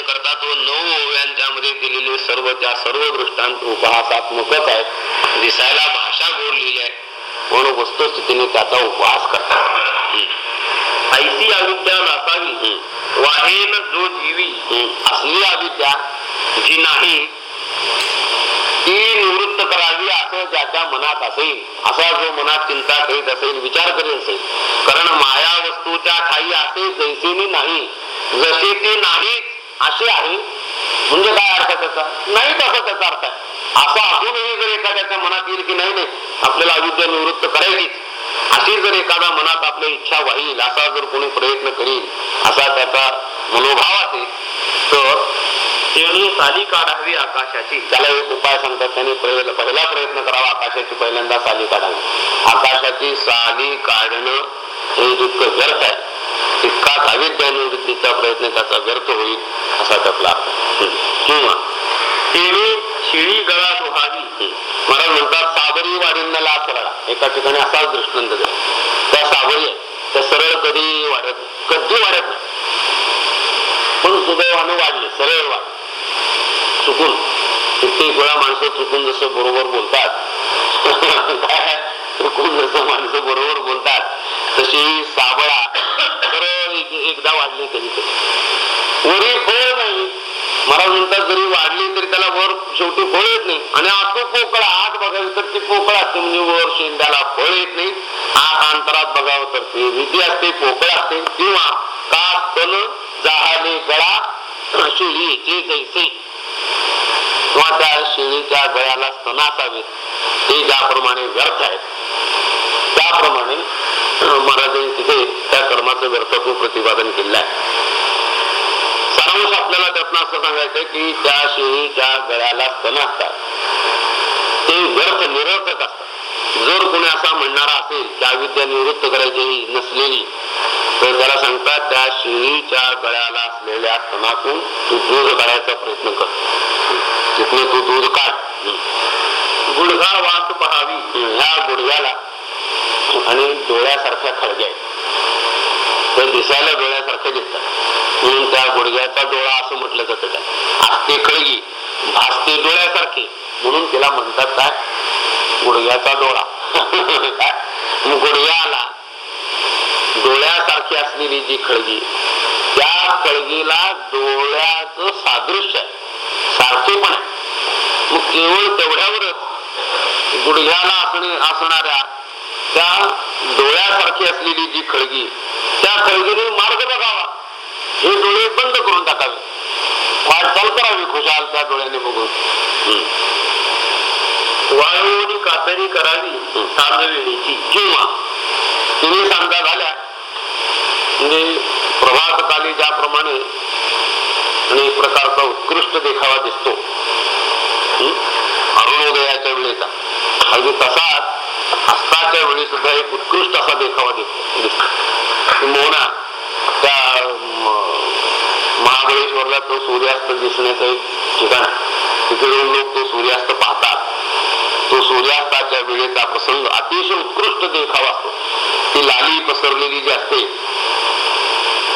वर्णन करतात व नऊ ओव्यांच्यामध्ये दिलेले सर्व त्या सर्व दृष्टांत उपहासात्मकच आहेत दिसायला भाषा गोड लिहिली आहे. म्हणून वस्तुस्थितीने त्याचा उपहास करतात. ऐसी अविद्या नसावी वाहेन जो जीवी असली अविद्या जी नाही ती निवृत्त करावी असं ज्याच्या मनात असेल असा जो मनात चिंता करीत असेल विचार करीत असेल. कारण माया वस्तूच्या ठाई असे जैसेनी नाही जसे ते नाहीत असे आहे. म्हणजे काय अर्थ त्याचा? नाही तसा त्याचा अर्थ आहे. असं असूनही जर एखाद्याच्या मनात येईल की नाही नाही आपल्याला अविद्या निवृत्त करायचीच. अशी जर एखादा मनात आपली इच्छा वाहील असा जर कोणी प्रयत्न करील असा त्याचा मनोभाव असेल तर तेणू साली काढावी आकाशाची. त्याला एक उपाय सांगतात त्यांनी पहिला पहिला प्रयत्न करावा आकाशाची पहिल्यांदा साली काढावी. आकाशाची साली काढणं हे जितकं व्यर्थ आहे. तितकाच अविद्या निवृत्तीचा प्रयत्न त्याचा व्यर्थ होईल असा त्यातला किंवा तेणू शिळी गळा दुहावी मला म्हणतात साबरी वाढींना लाच सरळा एका ठिकाणी असाच दृष्टांत दिला त्या साबरी त्या सरळ कधी वाढत नाही. कधी वाढत नाही. पण सुदैवाने वाढले. सरळ वाढ. चुकून. कित्येक वेळा माणसं चुकून जसं बरोबर बोलतात. काय? चुकून जसं माणसं बरोबर बोलतात तशी साबळा एकदा वाढली तरी कधी फळ नाही. महाराज म्हणतात जरी वाढली तरी त्याला वर शेवटी फळ येत नाही. आणि आतो पोकळा आत बघावी तर ती पोकळ असते. म्हणजे वर शेंड्याला फळ येत नाही. आत अंतरात बघावं तर ते भीती असते पोकळ असते. किंवा का तन जाहाले गळा शिळीचे जैसे. किंवा त्या शेळीच्या गळ्याला स्तन असावेत ते ज्याप्रमाणे व्यर्थ आहेत त्याप्रमाणे महाराजांनी तिथे त्या कर्माचं व्यर्थत्व प्रतिपादन केलं आहे. सारांश आपल्याला त्यातनं असं सांगायचं की त्या शेळीच्या गळ्याला स्तन असतात ते व्यर्थ निरर्थक असतात. जर कोणी असा म्हणणारा असेल की अविद्या निवृत्त करायची नसलेली तर त्याला सांगतात त्या शेळीच्या गळ्याला असलेल्या स्तनातून तू दूध काढायचा प्रयत्न कर. तिथून तू दूध काढ. गुडघा वाट पहावी. ह्या गुडघ्याला आणि डोळ्यासारख्या खळग्या आहेत. ते दिसायला डोळ्यासारखे दिसतात. म्हणून त्या गुडघ्याचा डोळा असं म्हटलं जातं काय असते खळगी भासते डोळ्यासारखे. म्हणून तिला म्हणतात काय? गुडघ्याचा डोळा. काय? मग गुडघ्याला डोळ्यासारखी असलेली जी खळगी त्या खळगीला डोळ्याच सादृश्य आहे. सारखे पण आहे. मग केवळ तेवढ्यावरच गुडघ्याला असणे असणाऱ्या त्या डोळ्यासारखी असलेली जी खळगी त्या खळगीने मार्ग बघावा. हे डोळे बंद करून टाकावे. वाटचाल करावी खुशाल त्या डोळ्याने बघून. वाळवणी कातरी करावी सांगवेळीची किंवा तिन्ही सांगा झाल्या म्हणजे प्रभातकाली ज्याप्रमाणे आणि एक प्रकारचा उत्कृष्ट देखावा दिसतो? अरुणोदयाच्या वेळेचा. अगदी तसाच अस्ताच्या वेळी सुद्धा एक उत्कृष्ट असा देखावा दिसतो मोना त्या महाबळेश्वरला तो सूर्यास्त दिसण्याचं एक ठिकाण आहे. तिथे लोक तो सूर्यास्त पाहतात. तो सूर्यास्ताच्या वेळेचा प्रसंग अतिशय उत्कृष्ट देखावा असतो. ती लाली पसरलेली जी असते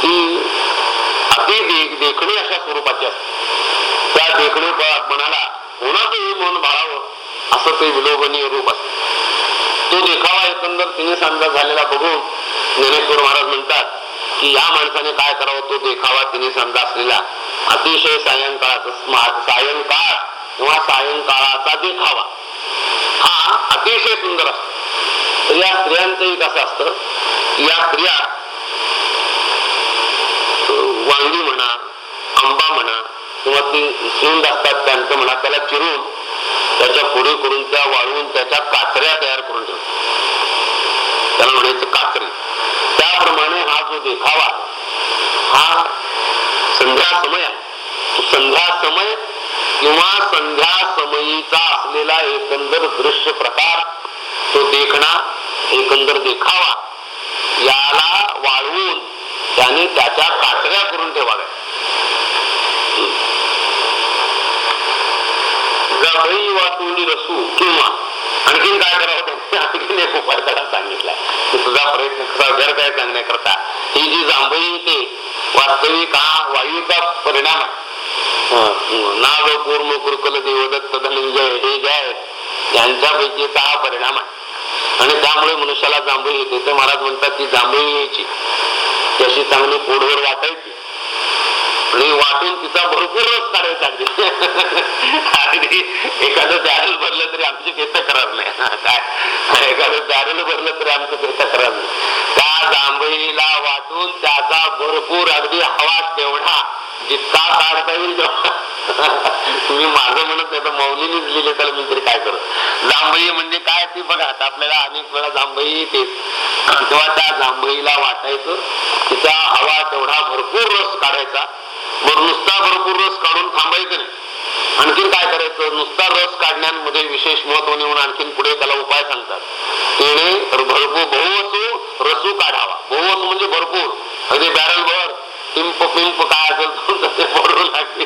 ती अति देखणी अशा स्वरूपाची असते. त्या देखणी मनाला कोणाचंही मन भाळावं असं ते विलोभनीय रूप असते. तो देखावा एकंदर तिने सांगा झालेला बघून ज्ञानेश्वर महाराज म्हणतात की या माणसाने काय करावं तो देखावा तिने समजा असलेला अतिशय सायंकाळाचा सायंकाळ किंवा सायंकाळाचा देखावा. हा अतिशय सुंदर असतो. तर या स्त्रियांचंही कसं असतं? या स्त्रिया अं, वांगी म्हणा आंबा म्हणा किंवा ते सुंद असतात त्यांचं म्हणा त्याला चिरून त्याच्या पुढे करून त्या वाळवून त्याच्या कात्र्या तयार करून ठेवतो. त्याला म्हणायचं कात्री. त्याप्रमाणे हा जो देखावा हा संध्या समय आहे. संध्या समय किंवा संध्या समयीचा असलेला एकंदर दृश्य प्रकार तो देखणा एकंदर देखावा याला वाळवून त्याने त्याच्या कात्र्या करून ठेवाव्या गाभई वाटून रसू किंवा आणखीन काय करावं आणखीन एक उपाय त्याला सांगितलाय. तुझा प्रयत्न कसा घर काय सांगण्याकरता ही जी जांभई ते वास्तविक हा वायूचा परिणाम आहे? नाग कूर्म कुरकल देवदत्त धनंजय हे जे आहेत यांच्यापैकीचा हा परिणाम आहे? आणि त्यामुळे मनुष्याला जांभळी येते. ते महाराज म्हणतात ती जांभळी यायची. त्याशी चांगली पोटभर वाटायची. आणि वाटून तिचा भरपूर रस काढायचा अगदी आणि एखादं बॅरल भरलं तरी आमची काही तक्रार नाही. काय? एखादं बॅरल भरलं तरी आमचं काही तक्रार नाही. त्या जांभळीला वाटून त्याचा भरपूर अगदी हवा तेवढा जितका काढता येईल तुम्ही माझं म्हणत नाही तर मौलीनेच लिहिले तर मी तरी काय करत जांभई म्हणजे काय ती बघा आता आपल्याला अनेक वेळा जांभई येते. तेव्हा त्या जांभईला वाटायचं तिचा हवा तेवढा भरपूर रस काढायचा. मग नुसता भरपूर रस काढून थांबायचं नाही. आणखीन काय करायचं? नुसता रस काढण्यामध्ये विशेष महत्त्व नेऊन आणखीन पुढे त्याला उपाय सांगतात. तेने भरपूर बहुवसू रसू काढावा. बहुवसू म्हणजे भरपूर. अगदी बॅरल भर पिंप पिंप काय असेल ते भरून लागते.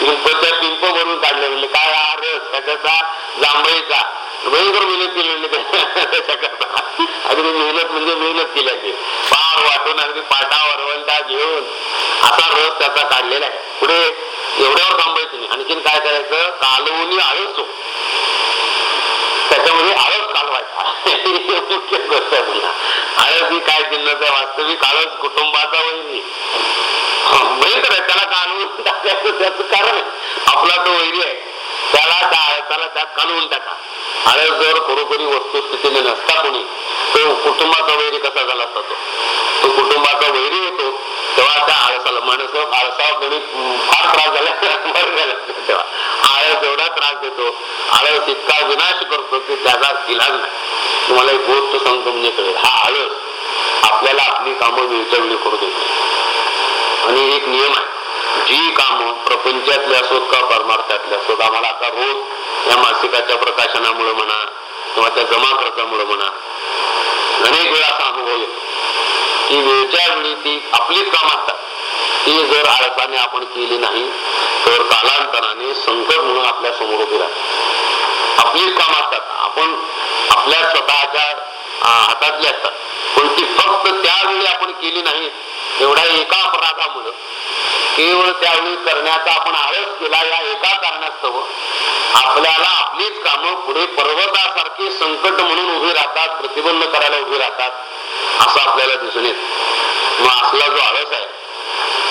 पिंपच्या पिंप भरून काढले म्हणजे काय हा रस? त्याच्याचा जांभळीचा. भयंकर मेहनत केली म्हणजे त्याच्याकरता. अगदी मेहनत म्हणजे मेहनत केल्याची. पार वाटून अगदी पाटा वरवंटा घेऊन असा रस त्याचा काढलेला आहे. पुढे एवढ्यावर थांबायचं नाही. आणखीन काय करायचं? कालवून आळस. त्याच्यामध्ये आळस कालवायचा. मुख्य गोष्ट आहे पुन्हा. आळस ही काय चिन्हच आहे? वास्तविक आळस कुटुंबाचा वैरी भयंकर आहे. त्याला कालवून टाकायचं त्याचं कारण आपला तो वैरी आहे. त्याला त्या आळसाला त्यात कालवून टाका. आळस जर खरोखरी वस्तुस्थितीने नसता कोणी तो कुटुंबाचा वैरी कसा झाला असता तो? तो कुटुंबाचा वैरी होतो. तेव्हा त्या आळसाला माणस हो, आळसा गणित फार त्रास झाला बरं झाला तेव्हा आळस एवढा त्रास देतो. आळस इतका विनाश करतो की त्याचा इलाज नाही. तुम्हाला एक गोष्ट सांगतो म्हणजे कळेल हा आळस आपल्याला आपली कामं वेळच्या वेळी करू देतो. आणि एक नियम आहे जी कामं प्रपंचातले असोत का परमार्थातले असोत आम्हाला आता रोज या मासिकाच्या प्रकाशनामुळे म्हणा किंवा त्या जमा खर्चामुळे म्हणा अनेक वेळा असा अनुभव येतो. की वेळच्या वेळी ती आपलीच काम असतात ती जर आळसाने आपण केली नाही तर कालांतराने संकट म्हणून आपल्यासमोर उभी राहतात आपलीच काम असतात. आपण आपल्या स्वतःच्या हातातली असतात. पण ती फक्त त्यावेळी आपण केली नाही एवढ्या एका अपराधामुळं केवळ त्यावेळी करण्याचा आपण आळस केला या एका कारणास्तव आपल्याला आपलीच कामं पुढे पर्वतासारखी संकट म्हणून उभी राहतात प्रतिबंध करायला उभी राहतात. असं आपल्याला दिसून येत. मग असला जो आळस आहे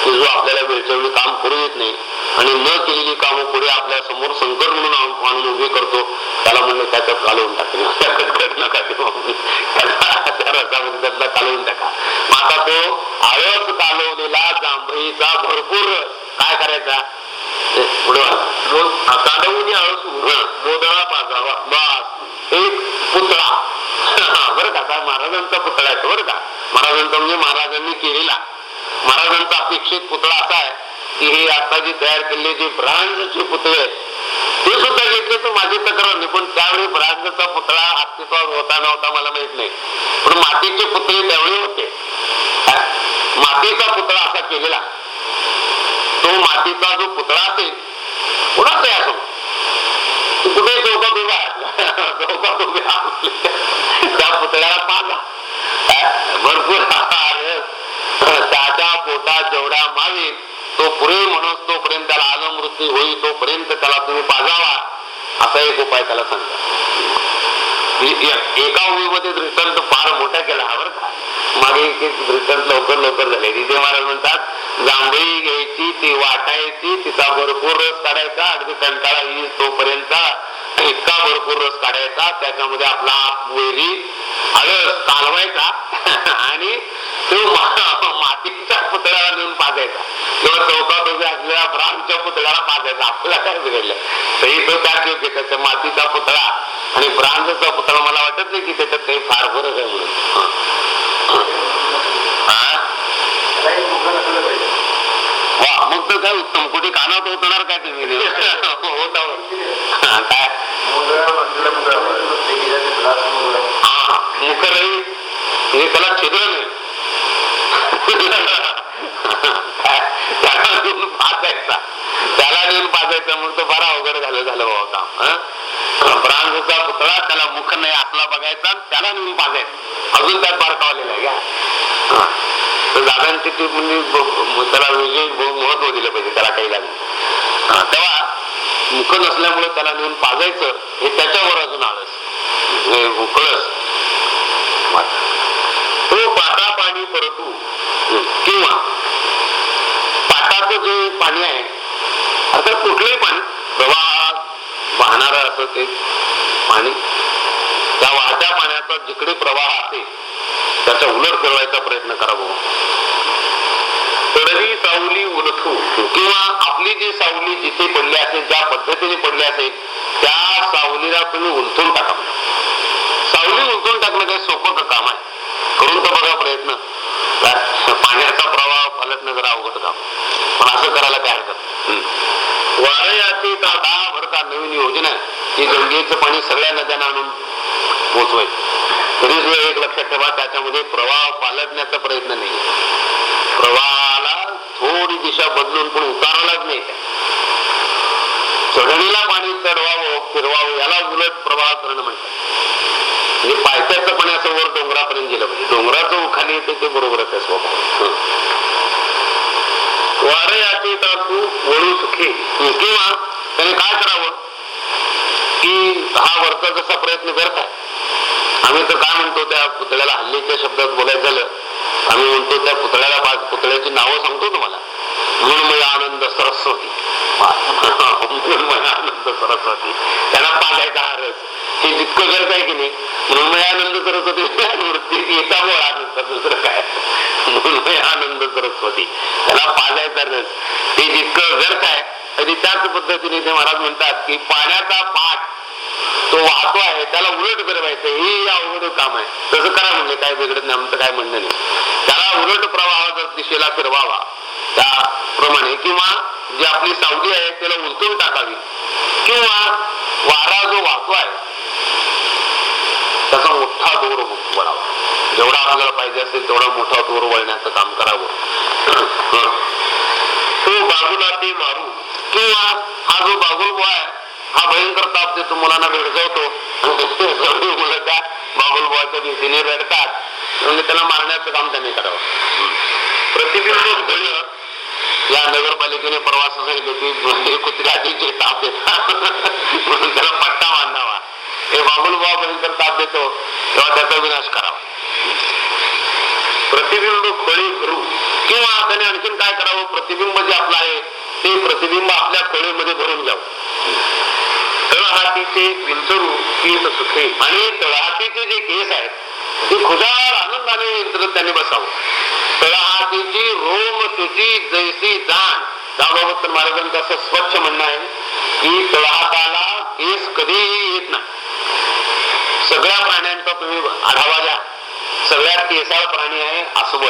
की जो आपल्याला वेळच्या वेळी काम करू येत नाही आणि न केलेली कामं पुढे आपल्यासमोर संकट म्हणून आणून उभी करतो त्याला म्हणलं त्याच्यात कालवून टाकले नका त्या रसामध्ये त्यातला कालवून टाका. मग आता तो आळस कालवलेला जांभळीचा भरपूर काय करायचा? पुढे कालवून आळस गोदळा पाजावा. बस. एक पुतळा. बरं का काय महाराजांचा पुतळा आहे बरं का? महाराजांचा म्हणजे महाराजांनी केलेला. महाराजांचा अपेक्षित पुतळा असा आहे की हे आता जी तयार केले जे ब्रांजचे पुतळे आहेत ते सुद्धा घेतले तर माझी तक्रार नाही पण त्यावेळी ब्रांजचा पुतळा अस्तित्वात होता नव्हता मला माहीत नाही. पण मातीचे पुतळे त्यावेळी होते. मातीचा पुतळा असा केलेला. तो मातीचा जो पुतळा असेल कुणाच आहे असो कुठे चौकात उभा आहे. त्या पुतळ्याला पाहा भरपूर त्याच्या पोटात जेवढा मावी तो पुरे म्हणून तोपर्यंत त्याला आलं मृत्यू होईल तोपर्यंत त्याला तुम्ही पाजावा असा एक उपाय त्याला सांगा एका ओळीमध्ये दृष्टांत फार मोठा केला हा बरं का मागे एक दृष्टांत लवकर लवकर झाले तिथे महाराज म्हणतात जांभळी घ्यायची ती वाटायची तिचा भरपूर रस काढायचा अगदी कंटाळा येईल तोपर्यंत. इतका भरपूर रस काढायचा त्याच्यामध्ये आपला वैरी आळस कालवायचा आणि तो मातीच्या पुतळ्याला नेऊन पाजायचा. किंवा चौकात उभे असलेल्या ब्रांडच्या पुतळ्याला पाजायचा. आपल्याला काय बिघडलं? तरी तो त्यात योग्य? त्याच्या मातीचा पुतळा आणि ब्रांजचा पुतळा मला वाटत नाही की त्याच्यात काही फार फरक आहे म्हणून. वा मग तर काय उत्तम कुठे कानात होणार काय तुम्ही? होत काय? हा मुखरही हे त्याला छिद्र नाही. त्याला त्याला नेऊन पाजायचा म्हणून तो बरा वगैरे झालं झालं बाबा काम ब्रांजचा पुतळा त्याला मुख नाही आपला बघायचा त्याला नेऊन पाजायचा अजून त्यात बारकावलेला आहे का दादांची ती म्हणजे त्याला वेगळे महत्त्व दिलं पाहिजे त्याला काही लागलं. तेव्हा मुख नसल्यामुळे त्याला नेऊन पाजायचं हे त्याच्यावर अजून आळस. उकळस. तो पाटा पाणी परतू. किंवा पाटाचं जे पाणी आहे अर्थात कुठलंही पाणी प्रवाहात वाहणार असं ते पाणी त्या वाहत्या पाण्याचा जिकडे प्रवाह असेल त्याचा उलट फिरवायचा प्रयत्न करावा तडवी सावली उलटू किंवा आपली जी सावली जिथे पडली असेल ज्या पद्धतीने पडली असेल त्या सावलीला तुम्ही उलथून टाका. सावली उलथून टाकणं काही सोपं काम आहे? करून तर बघा प्रयत्न. पाण्याचा प्रवाह पालटणं जरा अवघड काम. पण असं करायला काय हरकत? नाही. का दहा भर का नवीन योजना आहे? गंगेचं पाणी सगळ्या नद्यांना आणून पोचवायचं. तरी सुद्धा एक लक्षात ठेवा त्याच्यामध्ये प्रवाह पालटण्याचा प्रयत्न नाही. प्रवाहाला थोडी दिशा बदलून पण उतारलाच नाही. चढणीला पाणी चढवावं फिरवावं याला उलट प्रवाह करणं म्हणतात. म्हणजे पायथ्याचं पाणी असं वर डोंगरापर्यंत गेलं पाहिजे. डोंगराचं खाली येते ते बरोबरच आहे तातू सुखी. किंवा त्याने काय करावं? की हा वरचा जसा प्रयत्न करताय. आम्ही तर काय म्हणतो त्या पुतळ्याला हल्लीच्या शब्दात बोलायचं झालं. आम्ही म्हणतो त्या पुतळ्याला पुतळ्याची नावं सांगतो तुम्हाला. मृण्मय आनंद सरस्वती. मृण्मय आनंद सरस्वती. त्यांना पागायचा हा रस हे जितकं करत आहे की नाही मृण्मय आनंद सरस्वती वृत्ती येता आनंद दुसरं काय? मृण्मय आनंद सरस्वती. त्याला पाजायचा रस हे जितकं व्यर्थ आहे आणि त्याच पद्धतीने ते महाराज म्हणतात की पाण्याचा पाठ तो वाहतो आहे त्याला उलट फिरवायचं हे अवघड काम आहे. तसं करा म्हणले काय बिघडत नाही आमचं काय म्हणणं नाही. त्याला उलट प्रवाह जर दिशेला फिरवावा. त्याप्रमाणे किंवा जी आपली सावली आहे त्याला उलटून टाकावी. किंवा वारा जो वाहतो आहे त्याचा मोठा दोर वळावा जेवढा आपल्याला पाहिजे असेल तेवढा मोठा दोर वळण्याचं काम करावं. तो बाजूला ते मारू किंवा हा जो बागुलबुवा आहे हा भयंकर ताप देतो मुलांना भेडकवतो सगळी मुलं त्या बागुलबुवाच्या भीतीने रडतात. म्हणजे त्याला मारण्याचं काम त्यांनी करावं. प्रतिबिंब घडलं या नगरपालिकेने प्रवास सांगितलं की कुत्र्याची ताप देतात. म्हणून त्याला पट्टा बांधावा हे बागुलबुवा भयंकर ताप देतो तेव्हा त्याचा विनाश करावा. प्रतिबिंब खोळी भरू. किंवा त्याने आणखीन काय करावं? प्रतिबिंब जे आपलं आहे ते प्रतिबिंब आपल्या खोळीमध्ये भरून घ्यावं तळहातीचे विंचरू केस सुखे. आणि तळहातीचे जे केस आहेत ते खुदार आनंदाने विंचरत त्यांनी बसावं. तळहातीची रोम तुझी जैसी जाण. दाबाबत महाराजांचं असं स्वच्छ म्हणणं आहे की तळहाताला केस कधीही येत नाही सगळ्या प्राण्यांचा तुम्ही आढावा द्या. सगळ्यात केसाळ प्राणी आहे अस्वल.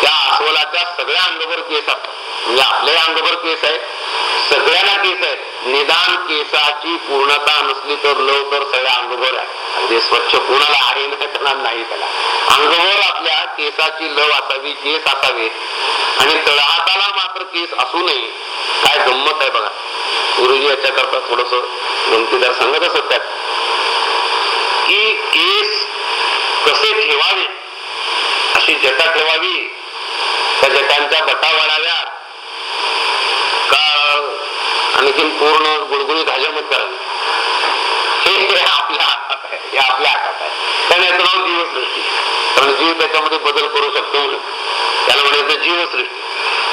त्या अस्वलाच्या सगळ्या अंगभर केस म्हणजे आपल्या अंगभर केस आहे सगळ्यांना केस आहे निदान केसाची पूर्णता नसली तर लव तर सगळ्या अंगभर आहे म्हणजे स्वच्छ कोणाला आहे नाही त्याला नाही त्याला. अंगभर आपल्या केसाची लव असावी केस असावे. आणि तळहाताला मात्र केस असू नये. काय गंमत आहे बघा. गुरुजी याच्याकरता थोडस गमतीदार सांगत असत त्यात की केस कसे ठेवावे? अशी जटा ठेवावी. त्या जटांच्या बटा वाढाव्यात का आणखीन पूर्ण गुळगुळीत हजामत करावी. हे आपल्या हातात आहे. हे आपल्या हातात आहे. त्याने याचं नाव जीवसृष्टी. कारण जीव त्याच्यामध्ये बदल करू शकतो त्याला म्हणायचं जीवसृष्टी.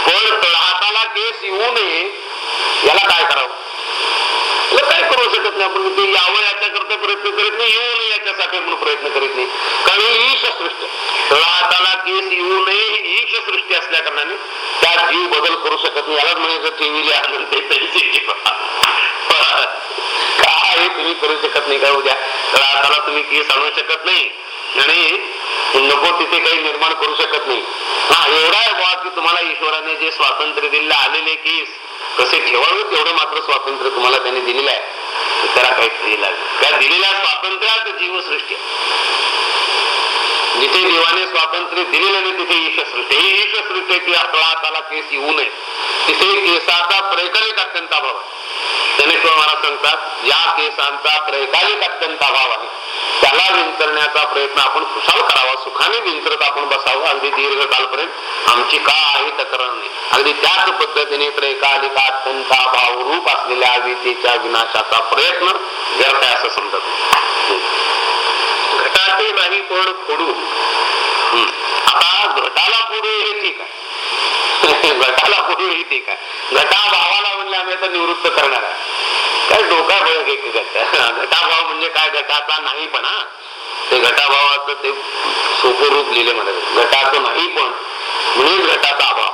पण तळहाताला केस येऊ नये याला काय करावं? याला काय करू शकत नाही आपण? ते यावं याच्याकरता प्रयत्न करीत नाही येऊ नये याच्यासाठी आपण प्रयत्न करीत नाही. कारण ही ईश सृष्टी तळहाताला केस येऊ नये ही ईश सृष्टी असल्या कारणाने त्यात जीव बदल करू शकत नाही. यालाच म्हणायचं टीव्हीला आनंद काय तुम्ही करू शकत नाही काय उद्या तळाताला तुम्ही केस आणू शकत नाही. आणि नको तिथे काही निर्माण करू शकत नाही. हा एवढा आहे की तुम्हाला ईश्वराने जे स्वातंत्र्य दिलेलं आलेले केस कसे ठेवावेत एवढं मात्र स्वातंत्र्य तुम्हाला त्यांनी दिलेलं आहे. त्याला काही दिलेलं आहे त्या दिलेल्या स्वातंत्र्यात जीवसृष्टी जिथे देवाने स्वातंत्र्य दिलेलं नाही तिथे ईशसृष्टी ही ईशसृष्टी की हाताला केस येऊ नये. तिथे केसाचा त्रैकालिक अत्यंत अभाव आहे. ज्ञानेश्वर महाराज सांगतात या केसांचा त्रैकालिक अत्यंत अभाव आहे. त्याला विंचरण्याचा प्रयत्न आपण खुशाल करावा. सुखाने विंचरत आपण बसावं. अगदी दीर्घकालपर्यंत आमची का आहे तक्रार नाही. अगदी त्याच पद्धतीने त्रैकालिका अत्यंत भावरूप असलेल्या वितेच्या विनाशाचा प्रयत्न व्यर्थ आहे असं समजत घटाचे नाही पण फोडू आता घटाला पुढे हे ठीक आहे. घटाला पुढे हे ठीक आहे. घटा भावाला म्हणले आम्ही आता निवृत्त करणार आहे. काय डोका बळ घटा. भाव म्हणजे काय? घटाचा नाही पण हा. ते घटाभावाचं ते सोपं रूप लिहिले मला घटाचं नाही पण म्हणून घटाचा अभाव.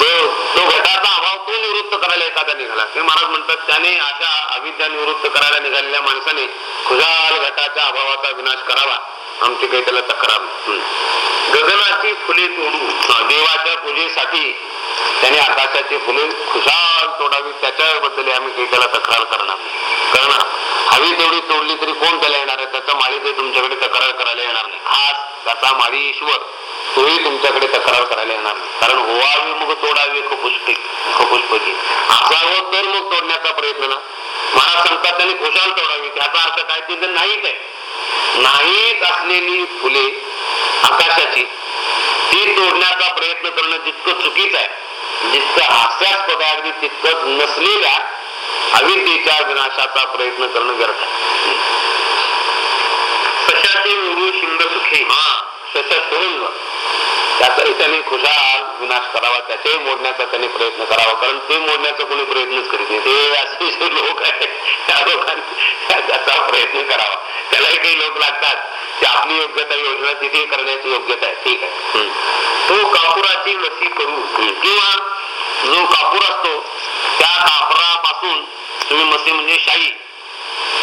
तो तो घटाचा अभाव तो निवृत्त करायला एखादा निघाला. ते महाराज म्हणतात त्याने अशा अविद्या निवृत्त करायला निघालेल्या माणसाने खुशाल घटाच्या अभावाचा विनाश करावा. आमची काही त्याला तक्रार गगनाची फुले तोडू देवाच्या पूजेसाठी त्याने आकाशाची फुले खुशाल तोडावी त्याच्याबद्दल आम्ही काही त्याला तक्रार करणार कारण हवी तेवढी तोडली तरी कोण त्याला येणार त्याचा माळी ते तुमच्याकडे तक्रार करायला येणार नाही. खास त्याचा माळी ईश्वर तोही तुमच्याकडे तक्रार करायला येणार नाही. कारण होवावी मग तोडावी खपुष्पी खपुष्पकी असावं तर मग तोडण्याचा प्रयत्न ना. महाराज सांगतात त्यांनी खुशाल तोडावी त्याचा अर्थ काय? ते तर नाहीच आहे. नाहीच असलेली फुले आकाशाची ती तोडण्याचा प्रयत्न करणं जितकं चुकीचं आहे जितकं हास्यास्पद आहे अगदी तितकंच नसलेल्या अविद्येच्या विनाशाचा प्रयत्न करणं व्यर्थ आहे. सुखे. हा. तसं सोडून त्याचाही त्याने खुशाल विनाश करावा त्याच्याही मोडण्याचा त्याने प्रयत्न करावा कारण ते मोडण्याचा कोणी प्रयत्नच करीत नाही. ते असे लोक आहेत त्या लोकांनी त्याचा प्रयत्न करावा. त्यालाही काही लोक लागतात. की आपली योग्यता योजना तिथे करण्याची योग्यता आहे. ठीक आहे. तो कापुराची मसी करू. किंवा जो कापूर असतो त्या कापरापासून तुम्ही मसे म्हणजे शाई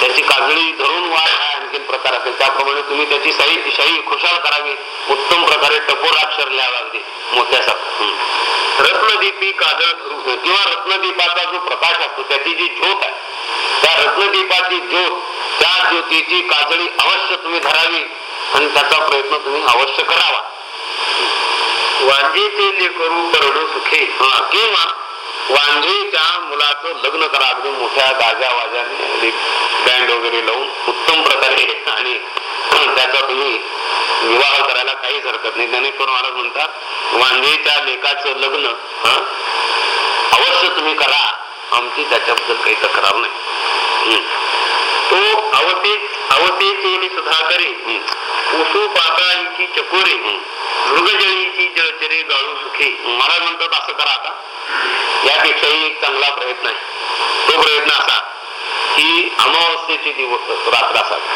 त्याची काजळी धरून वाढ आणखीन प्रकार असेल. त्याप्रमाणे तुम्ही त्याची शाई शाई खुशाल करावी. उत्तम प्रकारे टपोर अक्षर लिहावं अगदी. मोत्यासारखं. रत्नदीपी काजळ धरू किंवा रत्नदीपाचा जो प्रकाश असतो त्याची जी ज्योत आहे त्या रत्नदीपाची ज्योत त्या ज्योतीची काजळी अवश्य तुम्ही धरावी आणि त्याचा प्रयत्न तुम्ही अवश्य करावा. वांजेचे लेकरू करणू सुखे. हा, किंवा वांझेच्या मुलाचं लग्न करा. अगदी मोठ्या गाजा वाजाने बँड वगैरे लावून उत्तम प्रकारे आणि त्याचा तुम्ही विवाह करायला काहीच हरकत नाही. ज्ञानेश्वर महाराज म्हणतात वांझेच्या लेखाचं लग्न अवश्य तुम्ही करा. आमची त्याच्याबद्दल काही तक्रार नाही. हम्म, तो अवते अवते चोरी सुधाकरी. उसू पाताळीची चकोरे. मृगजळीची जळ. जळचरे गाळू सुखी. मला म्हणतात असं करा आता. यापेक्षाही एक चांगला प्रयत्न आहे. तो प्रयत्न असा की अमावस्येची दिवस रात्र असावी.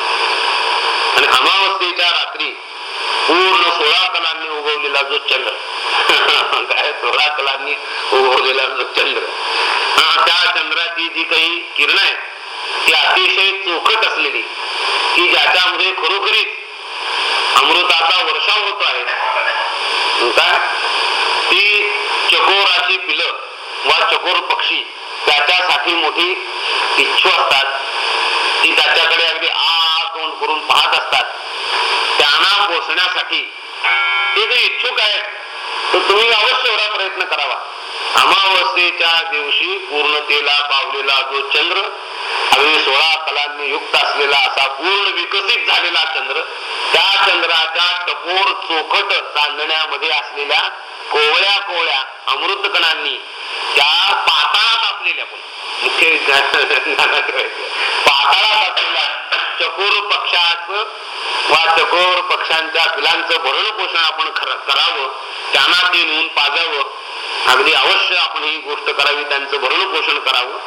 आणि अमावस्येच्या रात्री पूर्ण सोळा कलांनी उगवलेला जो चंद्र. काय सोळा कलांनी उगवलेला जो चंद्र. त्या चंद्राची जी काही किरण आहे ती अतिशय चोखट असलेली की ज्याच्यामध्ये खरोखरीच अमृताचा वर्षाव होतो आहे. काय ती चकोराची पिलं वा चकोर पक्षी त्याच्यासाठी मोठी इच्छू असतात. ती त्याच्याकडे अगदी आ तोंड करून पाहत असतात. त्यांना पोचण्यासाठी ते जे इच्छुक आहेत तर तुम्ही अवश्य एवढा प्रयत्न करावा. अमावस्येच्या दिवशी पूर्णतेला पावलेला जो चंद्र अगदी सोळा कलांनी युक्त असलेला असा पूर्ण विकसित झालेला चंद्र त्या चंद्राच्या टपोर चोखट चांदण्यामध्ये असलेल्या कोवळ्या कोवळ्या अमृत कणांनी त्या पाताळात असलेल्या पण मुख्य पाताळात असलेल्या चकोर पक्षाच वा चकोर पक्षांच्या पिलांचं भरण पोषण आपण करावं त्यांना ते नेऊन पाजावं अगदी अवश्य आपण ही गोष्ट करावी त्यांचं भरण पोषण करावं.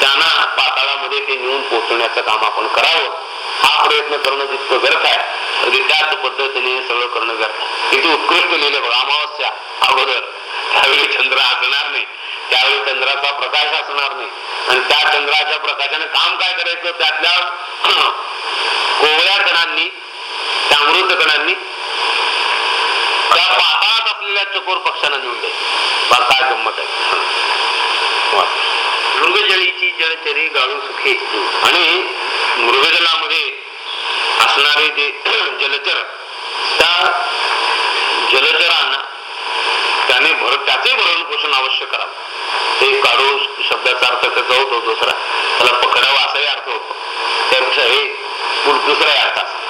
त्यांना पाताळामध्ये ते नेऊन पोहोचवण्याचं काम आपण करावं. हा प्रयत्न करणं जितकं व्यर्थ आहे अगदी त्याच पद्धतीने सगळं करणं व्यर्थ किती उत्कृष्ट लिहिले बघा अमावस्या अगोदर. त्यावेळी चंद्र असणार नाही. त्यावेळी चंद्राचा प्रकाश असणार नाही. आणि त्या चंद्राच्या प्रकाशाने काम काय करायचं? त्यातल्या कोवळ्या कणांनी त्या मृत कणांनी त्या पाता असलेल्या चकोर पक्षानं नेऊन द्यायचं. बा काय गंमत आहे. मृगजळीची जळचरी गाळू सुखे. आणि मृगजलामध्ये असणारे जे जलचर त्या जलचरांना त्याने भर त्याचे भरण पोषण आवश्यक करावं. ते काढू शब्दाचा अर्थ त्याचा होतो दुसरा. त्याला पकडावा असाही अर्थ होतो. त्यापेक्षा हे दुसरा अर्थ असा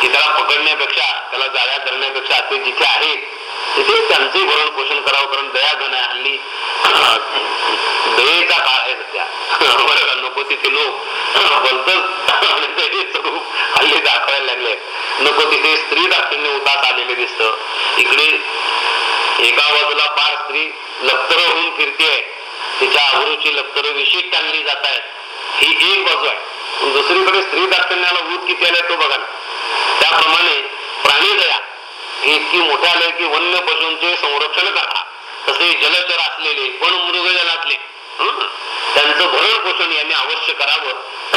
की त्याला पकडण्यापेक्षा त्याला जाळ्या धरण्यापेक्षा ते जिथे आहे तिथे त्यांचे भरण पोषण करावं कारण दया घन आहे हल्ली. दयेचा काळ आहे सध्या. नको तिथे लोक. बोलतच हल्ली दाखवायला लागले. नको तिथे स्त्री दाखवणे उतास आलेले दिसत. इकडे एका बाजूला पार स्त्री लक्तर होऊन फिरते तिच्या आवरूची लक्तर विशिष्ट आणली जात आहेत ही एक बाजू आहे. दुसरीकडे स्त्री दाखवण्याला ऊत किती आलाय तो बघा त्याप्रमाणे प्राणी दया. हे इतकी मोठ्या आले की वन्य पशूंचे संरक्षण करा. तसे जलचर असलेले पण मृगजलातले त्यांचं भरण पोषण यांनी अवश्य करावं.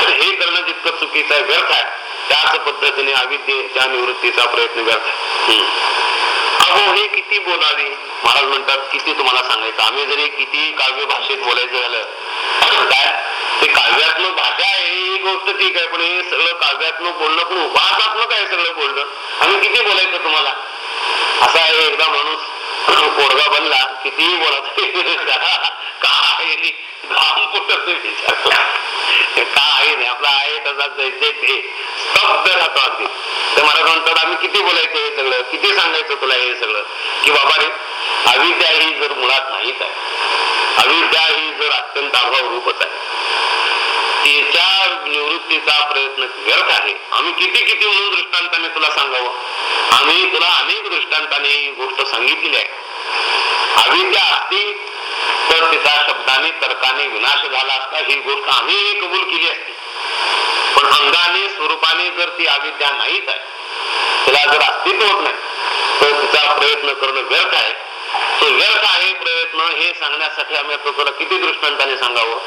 हे करणं जितकं चुकीचं आहे व्यर्थ आहे. त्याच पद्धतीने अविद्येच्या निवृत्तीचा प्रयत्न व्यर्थ अहो हे किती बोलावे? महाराज म्हणतात किती तुम्हाला सांगायचं? आम्ही जरी किती काव्य भाषेत बोलायचं झालं काय? ते काव्यात्मक भाषा आहे ही गोष्ट ठीक आहे पण हे सगळं काव्यात्मक बोलणं पण उपहासात्मक आहे सगळं बोलणं? आणि किती बोलायचं तुम्हाला? असा आहे एकदा माणूस पोरगा बनला कितीही बोलत काय घाम कुठं का आहे नाही आपला आहे तसा जैसे ते. स्तब्ध राहतो अगदी. तर मला म्हणतात आम्ही किती बोलायचं हे सगळं? किती सांगायचं तुला हे सगळं? की बाबा रे अविद्या ही जर मुळात नाहीच आहे. अविद्या ही जर अत्यंत अभाव रूपच आहे. त्याच्या निवृत्तीचा प्रयत्न व्यर्थ आहे. आम्ही किती किती म्हणून दृष्टांताने तुला सांगावं? आम्ही तुला अनेक दृष्टांताने ही गोष्ट सांगितलेली आहे. अविद्या असती तर तिचा शब्दाने तर्काने विनाश झाला असता ही गोष्ट आम्ही कबूल केली असती. पण अंगाने स्वरूपाने जर ती अविद्या नाहीच आहे तिला जर अस्तित्व होत नाही तर तिचा प्रयत्न करणं व्यर्थ आहे. तो व्यर्थ आहे प्रयत्न हे सांगण्यासाठी आम्ही आता तुला किती दृष्टांताने सांगावं?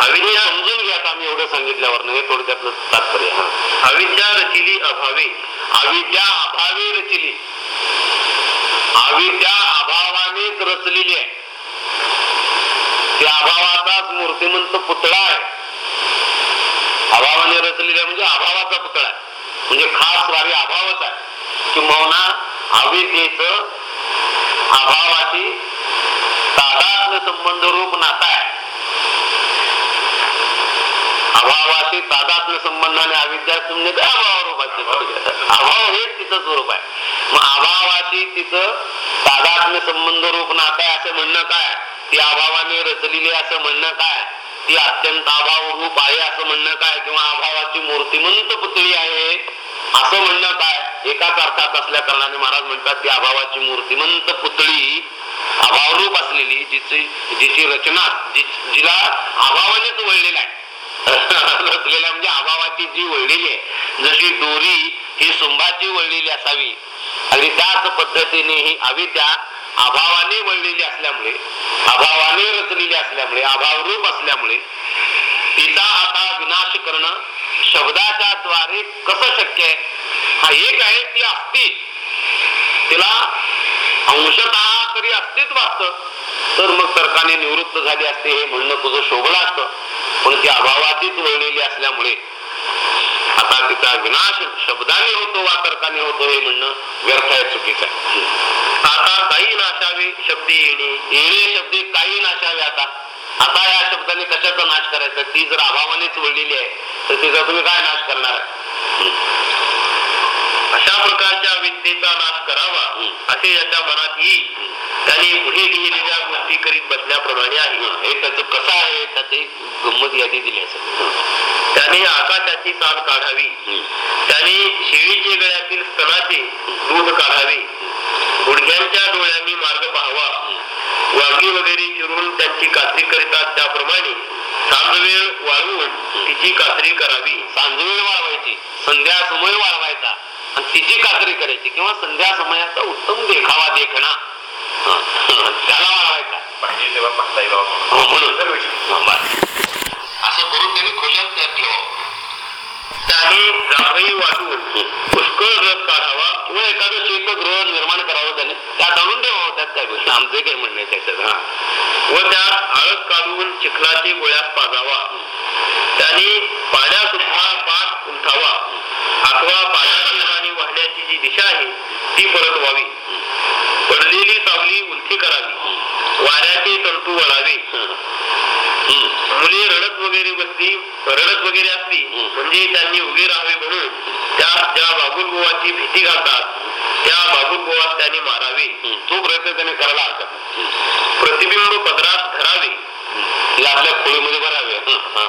अविद्या समजून घ्या आम्ही एवढं सांगितल्यावर हे थोडक्यातलं तात्पर्य हा अविद्या रचिली अभावे. अविद्या अभावे रचली. अविद्या अभावानेच रचलेली आहे. त्या अभावाचाच मूर्तिमंत पुतळा आहे. अभावाने रचलेली आहे म्हणजे अभावाचा पुतळा आहे. म्हणजे खास वारी अभावच आहे. कि मौना अविद्येच अभावाची तादात्म्य संबंध रूप नाता आहे. अभावाचे तादात्म्य संबंधाने अविद्या शून्य ते अभाव रूपाचे अभाव हेच तिचं स्वरूप आहे. मग अभावाची तिचं तादात्म्य संबंध रूप नात आहे असं म्हणणं काय? ती अभावाने रचलेली असं म्हणणं काय? ती अत्यंत अभाव रूप आहे असं म्हणणं काय? किंवा अभावाची मूर्तिमंत पुतळी आहे असं म्हणणं काय? एकाच अर्थात असल्या कारणाने महाराज म्हणतात ती अभावाची मूर्तिमंत पुतळी अभावरूप असलेली जिची जिची रचना जिला अभावानेच वळलेला आहे. रचलेला म्हणजे अभावाची जी वळलेली आहे जशी दोरी ही सुंभाची वळलेली असावी. आणि त्याच पद्धतीने ही अविद्या अभावाने वळलेली असल्यामुळे अभावाने रचलेली असल्यामुळे अभावरूप असल्यामुळे तिचा आता विनाश करणं शब्दाच्या द्वारे कसं शक्य आहे? हा एक आहे ती असती. तिला अंशत तरी अस्तित्व असत. तर मग तर्काने निवृत्त झाली असते हे म्हणणं तुझं शोभलं असतं. पण ती अभावाचीच वळलेली असल्यामुळे आता तिचा विनाश शब्दाने होतो वातर्काने होतो हे म्हणणं व्यर्थ आहे चुकीचं आहे. आता काही नाशावे शब्दी येणे येणे शब्द काही नाशावे आता. आता या शब्दाने कशाचा नाश करायचा? ती जर अभावानेच वळलेली आहे तर तिचा तुम्ही काय नाश करणार आहे? अशा प्रकारच्या विद्येचा नाश करावा असे याच्या मनात येईल त्यांनी पुढे लिहिलेल्या गोष्टी करीत बसल्याप्रमाणे आहे. हे त्याचं कसं आहे त्याची गंमत यादी दिली असेल. त्याने आकाशाची साल काढावी. त्याने शेळीचे गळ्यातील स्तनाचे दूध काढावे. गुडघ्यांच्या डोळ्यांनी मार्ग पाहावा. वांगी वगैरे चिरून त्यांची कात्री करीतात त्याप्रमाणे सांजवेळ वाळवून तिची कात्री करावी. सांजवेळ वाळवायची. संध्या समय वाळवायचा. आणि तिची कात्री करायची किंवा संध्या समयाचा उत्तम देखावा देखणा. त्याला येईल हं, हं. असं करून त्यांनी त्याने जागही वाटून पुष्कळ रस काढावा किंवा एखादं निर्माण करावं त्याने. त्यात आणून ठेवावं त्यात काय गोष्ट. आमचे काही म्हणणे त्याच्यात. हा. व त्यात आळस काढून चिखलाचे गोळ्यात पाजावा. त्याने पाण्या सुद्धा पाठ उलटावा अथवा पाण्याची पाणी जी दिशा आहे ती परत व्हावी. पडलेली सावली उलटी करावी. वाऱ्याचे तंतू वळावे. मुले रडत वगैरे बसली रडत वगैरे असली म्हणजे त्यांनी उभे राहावे म्हणून त्या ज्या बाबुल गोवाची भीती घालतात त्या बाबुल बाबुलगोवास त्यांनी मारावे. तो प्रयत्न त्याने करायला हरकत प्रतिबिंब पदरात धरावे. हे आपल्या खोळीमध्ये भरावे. हं,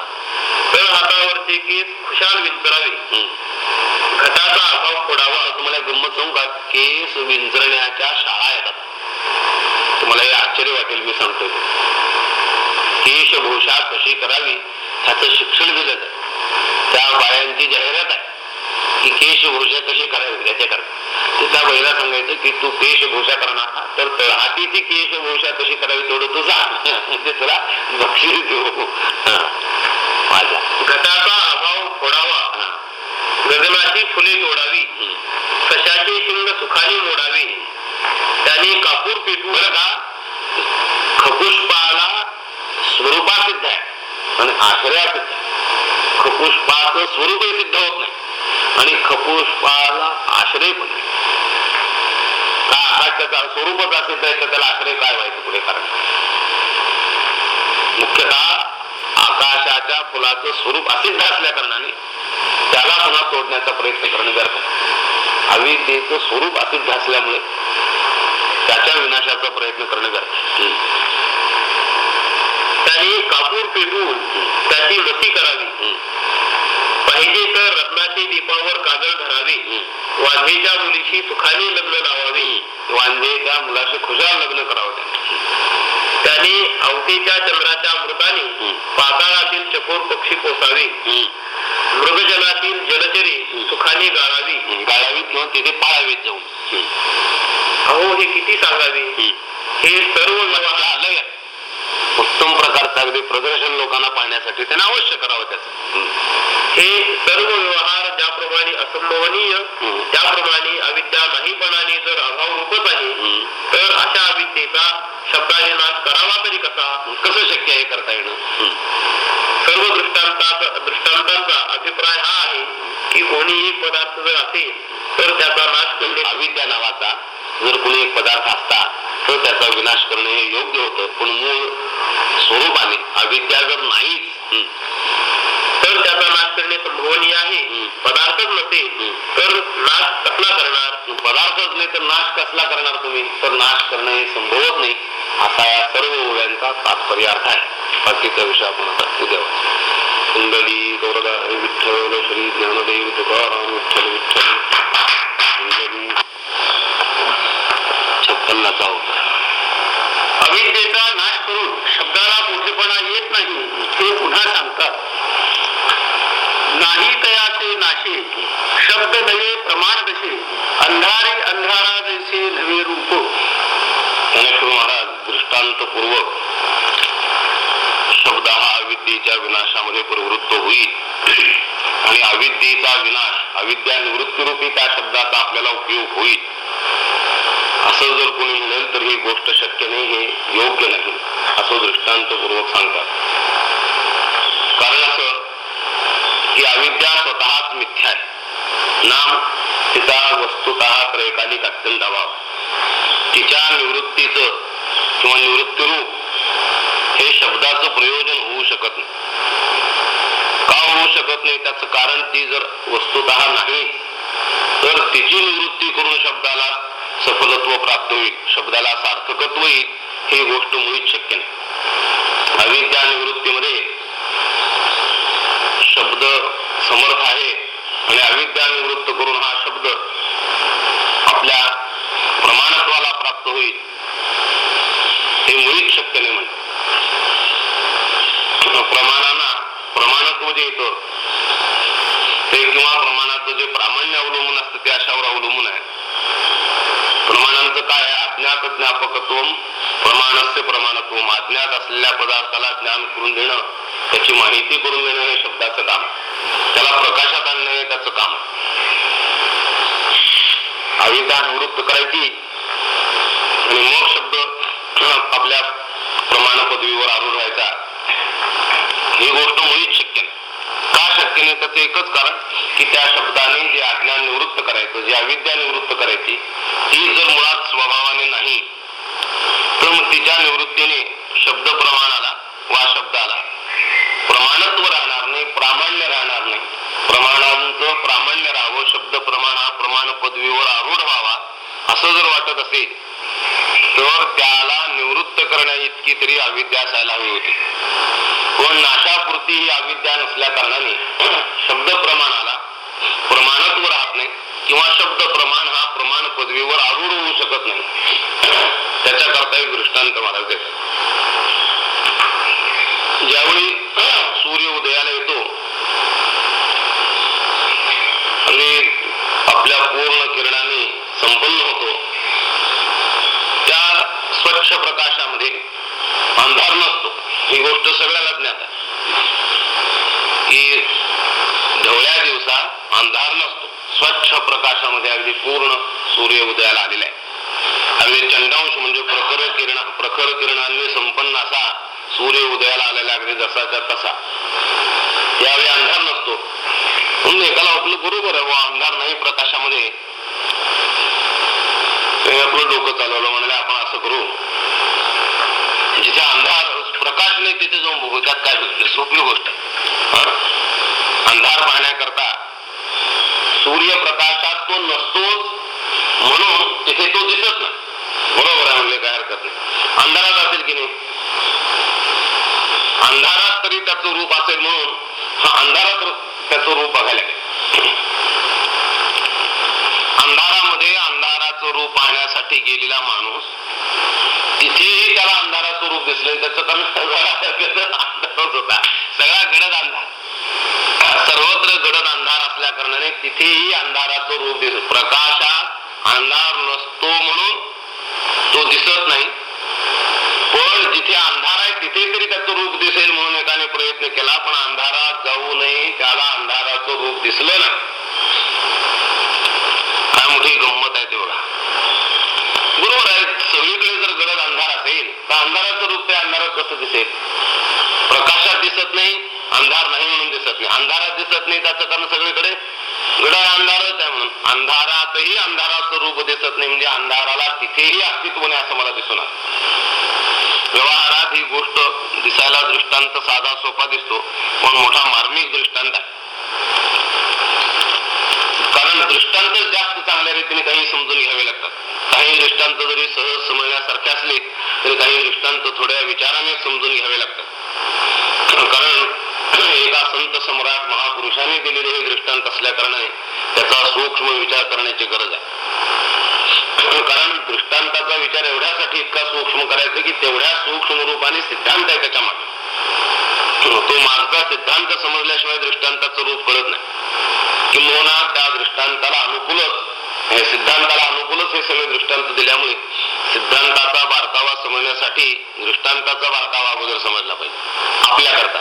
हातावरचे केस खुशाल विंचरावे. घटाचा अभाव फोडावा आता तुम्हाला गंमत सांगू का? केस विंजरण्याच्या शाळा येतात. तुम्हाला हे आश्चर्य वाटेल मी सांगतोय. केशभूषा कशी करावी ह्याचं शिक्षण दिलं जात. त्या बायांची जाहिरात आहे की केशभूषा कशी करावी त्याच्याकरता. ते त्या बाईला सांगायचं की तू केशभूषा करणार ना तर तळहातीची केशभूषा कशी करावी तेवढं तू सांग म्हणजे तुला बक्षीस देऊ. हा. माझ्या. घटाचा अभाव फोडावा गगनाची फुले तोडावी. सशाचे शिंग सुखाने मोडावे. त्याने कापूर पेटू का खपुष्पाला स्वरूपा सिद्ध आहे. आणि आश्रया सिद्ध खपुष्पाचं स्वरूपही सिद्ध होत नाही. आणि खपुष्पाला आश्रय पण का त्याचा स्वरूपच असिद्ध आहे तर त्याला आश्रय काय व्हायचं पुढे कारण? मुख्यतः आकाशाच्या फुलाचं स्वरूप असिद्ध असल्या कारणाने त्याला पुन्हा तोडण्याचा प्रयत्न करणे व्यर्थ आहे. अविद्येचं स्वरूप अति भासल्यामुळे त्याच्या विनाशाचा प्रयत्न करणे व्यर्थ आहे. त्याने कापूर पेटवून त्याची मती करावी पाहिजे तर रत्नाचे दीपावर काजळ धरावी वांधेच्या मुलीशी सुखाने लग्न लावावे वांधेच्या मुलाशी खुशाल लग्न करावं त्याने. अवतीच्या चंद्राच्या मृताने पाताळातील चकोर पक्षी पोसावे मृगजलातील जलचरी सुखाने गाळावी. गाळावीत किंवा तिथे पाळावीत जाऊन. अहो हे किती सांगावे. हे सर्व? उत्तम प्रकारचं अगदी प्रदर्शन लोकांना पाहण्यासाठी त्यांना अवश्य करावं त्याचं. हे सर्व व्यवहार ज्याप्रमाणे असंभवनीय. त्याप्रमाणे अविद्या नाहीपणाने जर अभाव रूपच आहे. तर अशा अविद्येचा शब्दाने नाश करावा तरी कसा कसं शक्य आहे करता येणं. सर्व दृष्टांतात दृष्टांतांचा अभिप्राय हा आहे की कोणी एक पदार्थ जर असेल तर त्याचा नाश करणे अविद्या नावाचा जर कोणी एक पदार्थ असता तर त्याचा विनाश करणे हे योग्य होतं पण मूळ स्वरूपाने. अविद्या जर नाहीच. तर त्याचा नाश करणे संभवनीय आहे. पदार्थच नसेल. तर नाश कसला करणार? पदार्थच नाही तर नाश कसला करणार तुम्ही? तर नाश करणं हे संभवत नाही. असा या सर्व ओव्यांचा तात्पर्य अर्थ आहे. बाकीचा विषय आपण आता उद्या. कुंडली गौरदा विठ्ठल श्री ज्ञानदेव तुकाराम विठ्ठल विठ्ठल. कुंडली छप्पन्नाचा होता अविद्येचा नाश करून शब्दाला मोठेपणा येत नाही ते पुन्हा सांगतात. नाही तयाचे नाशे शब्द नवे प्रमाण दशे अंधारे अंधारा जैसे नवे रूप. ज्ञानेश्वर महाराज दृष्टांतपूर्वक शब्द हा अविद्येच्या विनाशामध्ये प्रवृत्त होईल. आणि अविद्येचा विनाश अविद्या निवृत्तीरूपी त्या शब्दाचा आपल्याला उपयोग होईल. असं जर कोणी म्हणेल तर ही गोष्ट शक्य नाही हे योग्य नाही. असं दृष्टांतपूर्वक सांगतात. कारण असं की अविद्या स्वतःच मिथ्या आहे. नाम तिचा वस्तुत त्रैकालिक अत्यंत अभाव तिच्या निवृत्तीचं किंवा निवृत्तीरूप हे शब्दाचं प्रयोजन होऊ शकत नाही. का होऊ शकत नाही? त्याचं कारण ती जर वस्तुत नाही तर तिची निवृत्ती करून शब्दाला सफलत्व प्राप्त होईल. शब्दाला सार्थकत्व येईल ही गोष्ट मुळीच शक्य नाही. अविद्या निवृत्तीमध्ये शब्द समर्थ आहे आणि अविद्या निवृत्त करून हा शब्द आपल्या प्रमाणत्वाला प्राप्त होईल हे मुळीच शक्य नाही म्हणजे प्रमाणांना प्रमाणत्व जे येतं ते किंवा प्रमाणाचं जे प्रामाण्य अवलंबून असतं ते अशावर अवलंबून आहे. प्रमाणांचं काय आहे? अज्ञात ज्ञापकत्व प्रमाणस्य प्रमाणत्व अज्ञात असलेल्या पदार्थाला ज्ञान करून देणं त्याची माहिती करून देणं हे शब्दाचं काम त्याला प्रकाशात आणणं हे त्याचं काम अविद्या निवृत्त करायची आणि मग शब्द आपल्या प्रमाण पदवीवर आरूढ व्हायचा. ही गोष्ट मुळीच शक्य नाही का त्याचं एकच कारण की त्या शब्दाने जे अज्ञान निवृत्त करायचं जी अविद्या निवृत्त करायची ती जर मुळात स्वभावाने नाही तर मग तिच्या निवृत्तीने शब्द प्रमाणाला वा शब्दाला प्रमाणत्व राहणार नाही प्रामाण्य राहणार नाही. प्रमाणांचं प्रामाण्य राहावं शब्द प्रमाण हा प्रमाण पदवीवर आरूढ व्हावा असं जर वाटत असेल तर त्याला निवृत्त करण्या इतकी तरी अविद्या असायला हवी होती. व नाशापुरती ही अविद्या नसल्या कारणाने शब्द प्रमाणाला प्रमाणत्व राहत नाही किंवा शब्द प्रमाण हा प्रमाण पदवीवर आरूढ होऊ शकत नाही. त्याच्याकरता एक दृष्टांत महाराज देतात ज्यावेळी सूर्य उदयाला येतो आणि आपल्या पूर्ण किरणाने संपन्न होतो त्या स्वच्छ प्रकाशामध्ये अंधार नसतो. ही गोष्ट सगळ्याला ज्ञात आहे. की ढवळ्या दिवसा अंधार नसतो. स्वच्छ प्रकाशामध्ये अगदी पूर्ण सूर्य उदयाला आलेला आहे. अगदी चंडांश म्हणजे प्रखर किरण प्रखर किरणांनी संपन्न असा सूर्य उदयाला आलेला अगदी जसाच्या तसा. यावेळी अंधार नसतो. म्हणून एकाला वाटलं बरोबर आहे व अंधार नाही प्रकाशामध्ये. आपलं डोकं चालवलं म्हणाले आपण असं करू. जिथे अंधार प्रकाश नाही तिथे जाऊन बघू काय भेटलं सोपी गोष्ट. अंधार पाहण्याकरता सूर्यप्रकाशात तो नसतोच म्हणून तिथे तो दिसत नाही. बरोबर आहे म्हणजे काय हरकत नाही. अंधारात असेल की नाही? अंधारात तरी त्याचं रूप असेल म्हणून हा अंधारात त्याचं रूप बघायला अंधारामध्ये अंधाराचं रूप पाहण्यासाठी गेलेला माणूस तिथेही त्याला अंधाराचं रूप दिसलं त्याचं होता. सगळा गडद अंधार. सर्वत्र गडद अंधार असल्या कारणाने तिथेही अंधाराचं रूप दिसत. प्रकाशात अंधार नसतो म्हणून तो दिसत नाही. पण जिथे अंधार आहे तिथे तरी त्याचं रूप दिसेल म्हणून एकाने प्रयत्न केला पण अंधारात जाऊ नये त्याला अंधाराचं रूप दिसलं नाही काय मोठी गंमत आहे ते बघा बरोबर आहे सगळीकडे जर गडद अंधार असेल तर अंधाराचं रूप ते अंधारात कसं दिसेल? प्रकाशात दिसत नाही अंधार नाही म्हणून दिसत नाही. अंधारात दिसत नाही त्याचं कारण सगळीकडे गडद अंधारच आहे म्हणून. अंधारातही अंधाराचं रूप दिसत नाही म्हणजे अंधाराला तिथेही अस्तित्व नाही असं मला दिसून आलं. व्यवहारात ही गोष्ट दिसायला दृष्टांत साधा सोपा दिसतो पण मोठा मार्मिक दृष्टांत आहे. कारण दृष्टांत जास्त चांगल्या रीतीने काही समजून घ्यावे लागतात. काही दृष्टांत जरी सहज समजण्यासारखे असले तरी काही दृष्टांत थोड्या विचाराने समजून घ्यावे लागतात. कारण एका संत सम्राट महापुरुषाने दिलेले हे दृष्टांत असल्या कारणाने त्याचा सूक्ष्म विचार करण्याची गरज आहे. कारण दृष्टांताचा विचार एवढ्यासाठी इतका सूक्ष्म करायचा की तेवढ्या सूक्ष्म रूपाने सिद्धांत आहे त्याच्यामागे. तो मागचा सिद्धांत समजल्याशिवाय दृष्टांताचं रूप कळत नाही. किंवा त्या दृष्टांताला अनुकूलच हे सिद्धांताला अनुकूलच हे सगळे दृष्टांत दिल्यामुळे सिद्धांताचा बारकावा समजण्यासाठी दृष्टांताचा बारकावा अगोदर समजला पाहिजे आपल्याकरता.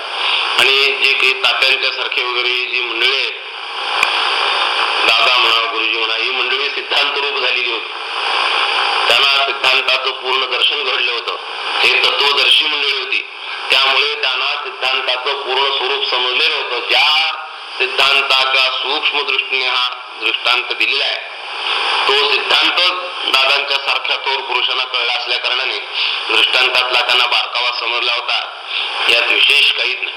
आणि जे काही तात्यांच्या सारखे वगैरे जी मंडळी आहेत दादा म्हणा गुरुजी म्हणा ही मंडळी सिद्धांत रूप झालेली होती. त्यांना सिद्धांताचं पूर्ण दर्शन घडलं होतं. हे तत्वदर्शी मंडळी होती. त्यामुळे त्यांना सिद्धांताचं पूर्ण स्वरूप समजलेलं होतं ज्या सिद्धांताच्या सूक्ष्म दृष्टीने हा दृष्टांत दिलेला आहे तो सिद्धांत दादांच्या सारख्या थोर पुरुषांना कळला असल्या कारणाने दृष्टांतातला त्यांना बारकावा समजला होता. यात विशेष काहीच नाही.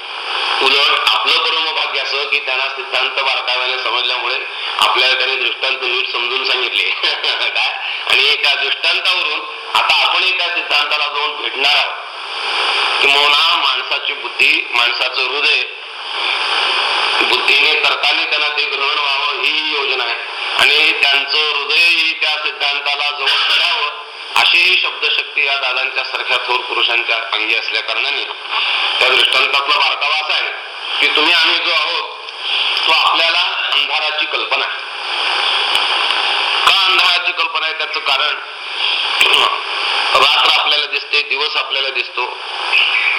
उलट आपलं कर्म भाग्य असं की त्यांना सिद्धांत बारकाव्याने समजल्यामुळे आपल्याला त्याने दृष्टांत नीट समजून सांगितले. काय? आणि त्या दृष्टांतावरून आता आपण एका सिद्धांताला जाऊन भेटणार आहोत. किंवा माणसाची बुद्धी माणसाचं हृदय बुद्धीने करताना त्यांना ते ग्रहण व्हावं ही योजना आहे. आणि त्यांचं हृदय सिद्धांताला जवळ करावं अशीही शब्दशक्ती या दादांच्या सारख्या थोर पुरुषांच्या अंगी असल्या कारणाने. त्या दृष्टांतातला बारकावा असा आहे की तुम्ही आम्ही जो आहोत तो आपल्याला अंधाराची कल्पना आहे. का अंधाराची कल्पना आहे? त्याचं कारण रात्र आपल्याला दिसते दिवस आपल्याला दिसतो.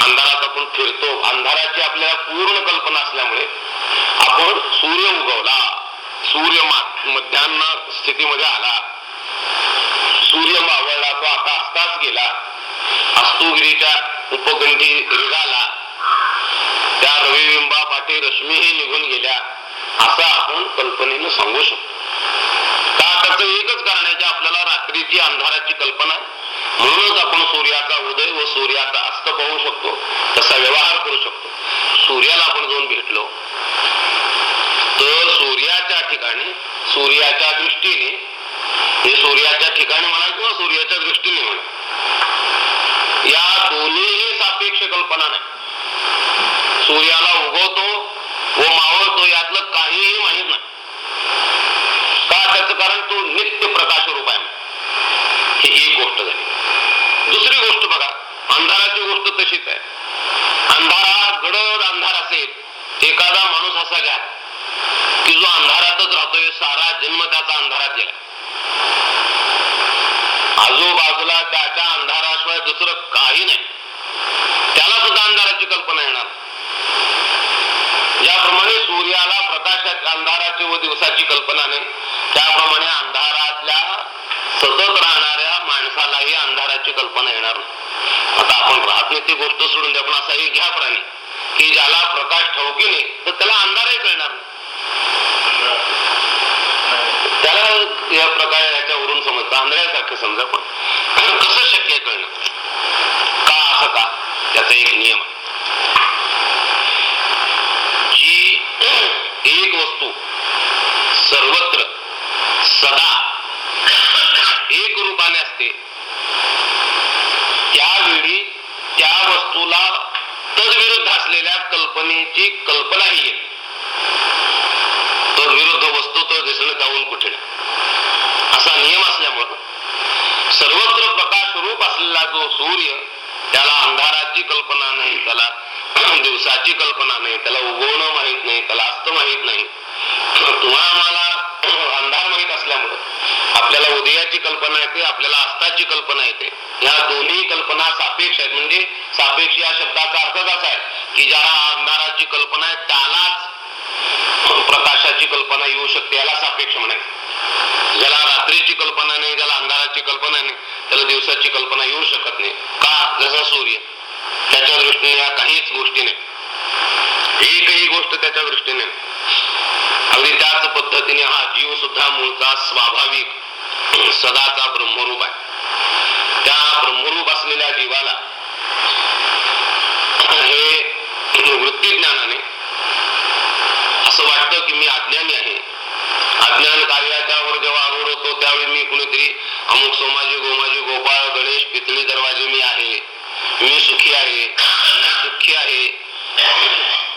अंधारात आपण फिरतो. अंधाराची आपल्याला पूर्ण कल्पना असल्यामुळे आपण सूर्य उगवला. सूर्य मध्यान्ह स्थितीमध्ये आला. सूर्य मावळला तो आता असताच गेला. अस्तुगिरीच्या उपकंठी निघाला त्या रविबिंबा पाठी रश्मीही निघून गेल्या. असं आपण कल्पनेनं सांगू शकतो. का? त्याचं एकच कारण आहे की आपल्याला रात्रीची अंधाराची कल्पना म्हणूनच आपण सूर्याचा उदय व सूर्याचा अस्त पाहू शकतो. तसा व्यवहार करू शकतो. सूर्याला आपण जाऊन भेटलो. तर सूर्याच्या ठिकाणी सूर्याच्या दृष्टीने हे सूर्याच्या ठिकाणी म्हणा किंवा सूर्याच्या दृष्टीने म्हणा. या दोन्ही सापेक्ष कल्पना नाही. सूर्याला उगवतो व मावळतो यातलं काहीही माहीत नाही. का त्याचं? कारण तो नित्य प्रकाश रूप आहे. ही एक गोष्ट झाली. दुसरी गोष्ट बघा अंधाराची गोष्ट तशीच आहे. अंधारा गडद अंधार असेल एखादा माणूस असा घ्या की जो अंधारातच राहतोय सारा जन्म त्याचा अंधारात गेला आजूबाजूला त्याच्या अंधाराशिवाय दुसरं काही नाही. त्याला सुद्धा अंधाराची कल्पना येणार. ज्याप्रमाणे सूर्याला प्रकाशाच्या अंधाराची व दिवसाची कल्पना नाही त्याप्रमाणे अंधारातल्या सतत राहणाऱ्या माणसालाही अंधाराची कल्पना येणार आता आपण राहत नाही ती गोष्ट सोडून द्या पण असा एक घ्या प्राणी की ज्याला प्रकाश ठाऊकी नाही तर त्याला अंधारही कळणार नाही त्याला या प्रकारे याच्यावरून समजतं आंधळ्यासारखं समजा पण. कसं शक्य कळणं? का असं का? त्याचा एक नियम आहे. जी एक वस्तू सर्वत्र सदा एक रूपाने असते त्यावेळी त्या वस्तूला तद्विरुद्ध असलेल्या कल्पनेची कल्पनाही येते तद्विरुद्ध वस्तू तर दिसणं जाऊन कुठे असा नियम असल्यामुळं सर्वत्र प्रकाश रूप असलेला जो सूर्य त्याला अंधाराची कल्पना नाही त्याला दिवसाची कल्पना नाही त्याला उगवणं माहीत नाही त्याला अस्त माहीत नाही. तुम्हाला आम्हाला अंधार माहीत असल्यामुळं आपल्याला उदयाची कल्पना येते आपल्याला अस्ताची कल्पना येते. या दोन्ही कल्पना सापेक्ष आहेत. म्हणजे सापेक्ष या शब्दाचा अर्थ असा आहे की ज्याला अंधाराची कल्पना आहे त्यालाच प्रकाशाची कल्पना येऊ शकते याला सापेक्ष म्हणायचं. ज्याला रात्रीची कल्पना नाही ज्याला अंधाराची कल्पना नाही त्याला दिवसाची कल्पना येऊ शकत नाही. का? जसा सूर्य. त्याच्या दृष्टीने या काहीच गोष्टी नाही. एकही गोष्ट त्याच्या दृष्टीने अगदी त्याच पद्धतीने हा जीव सुद्धा मूळचा स्वाभाविक सदाचा ब्रह्मरूप आहे. त्या ब्रह्मरूप असलेल्या जीवाला हे वृत्ती ज्ञानाने असं वाटतं की मी अज्ञानी आहे. अज्ञान कार्याच्या वर जेव्हा आरूढ होतो त्यावेळी मी कुणीतरी अमुक सोमाजी गोमाजी गोपाळ गणेश पितळी दरवाजे मी आहे. मी सुखी आहे. मी दुःखी आहे.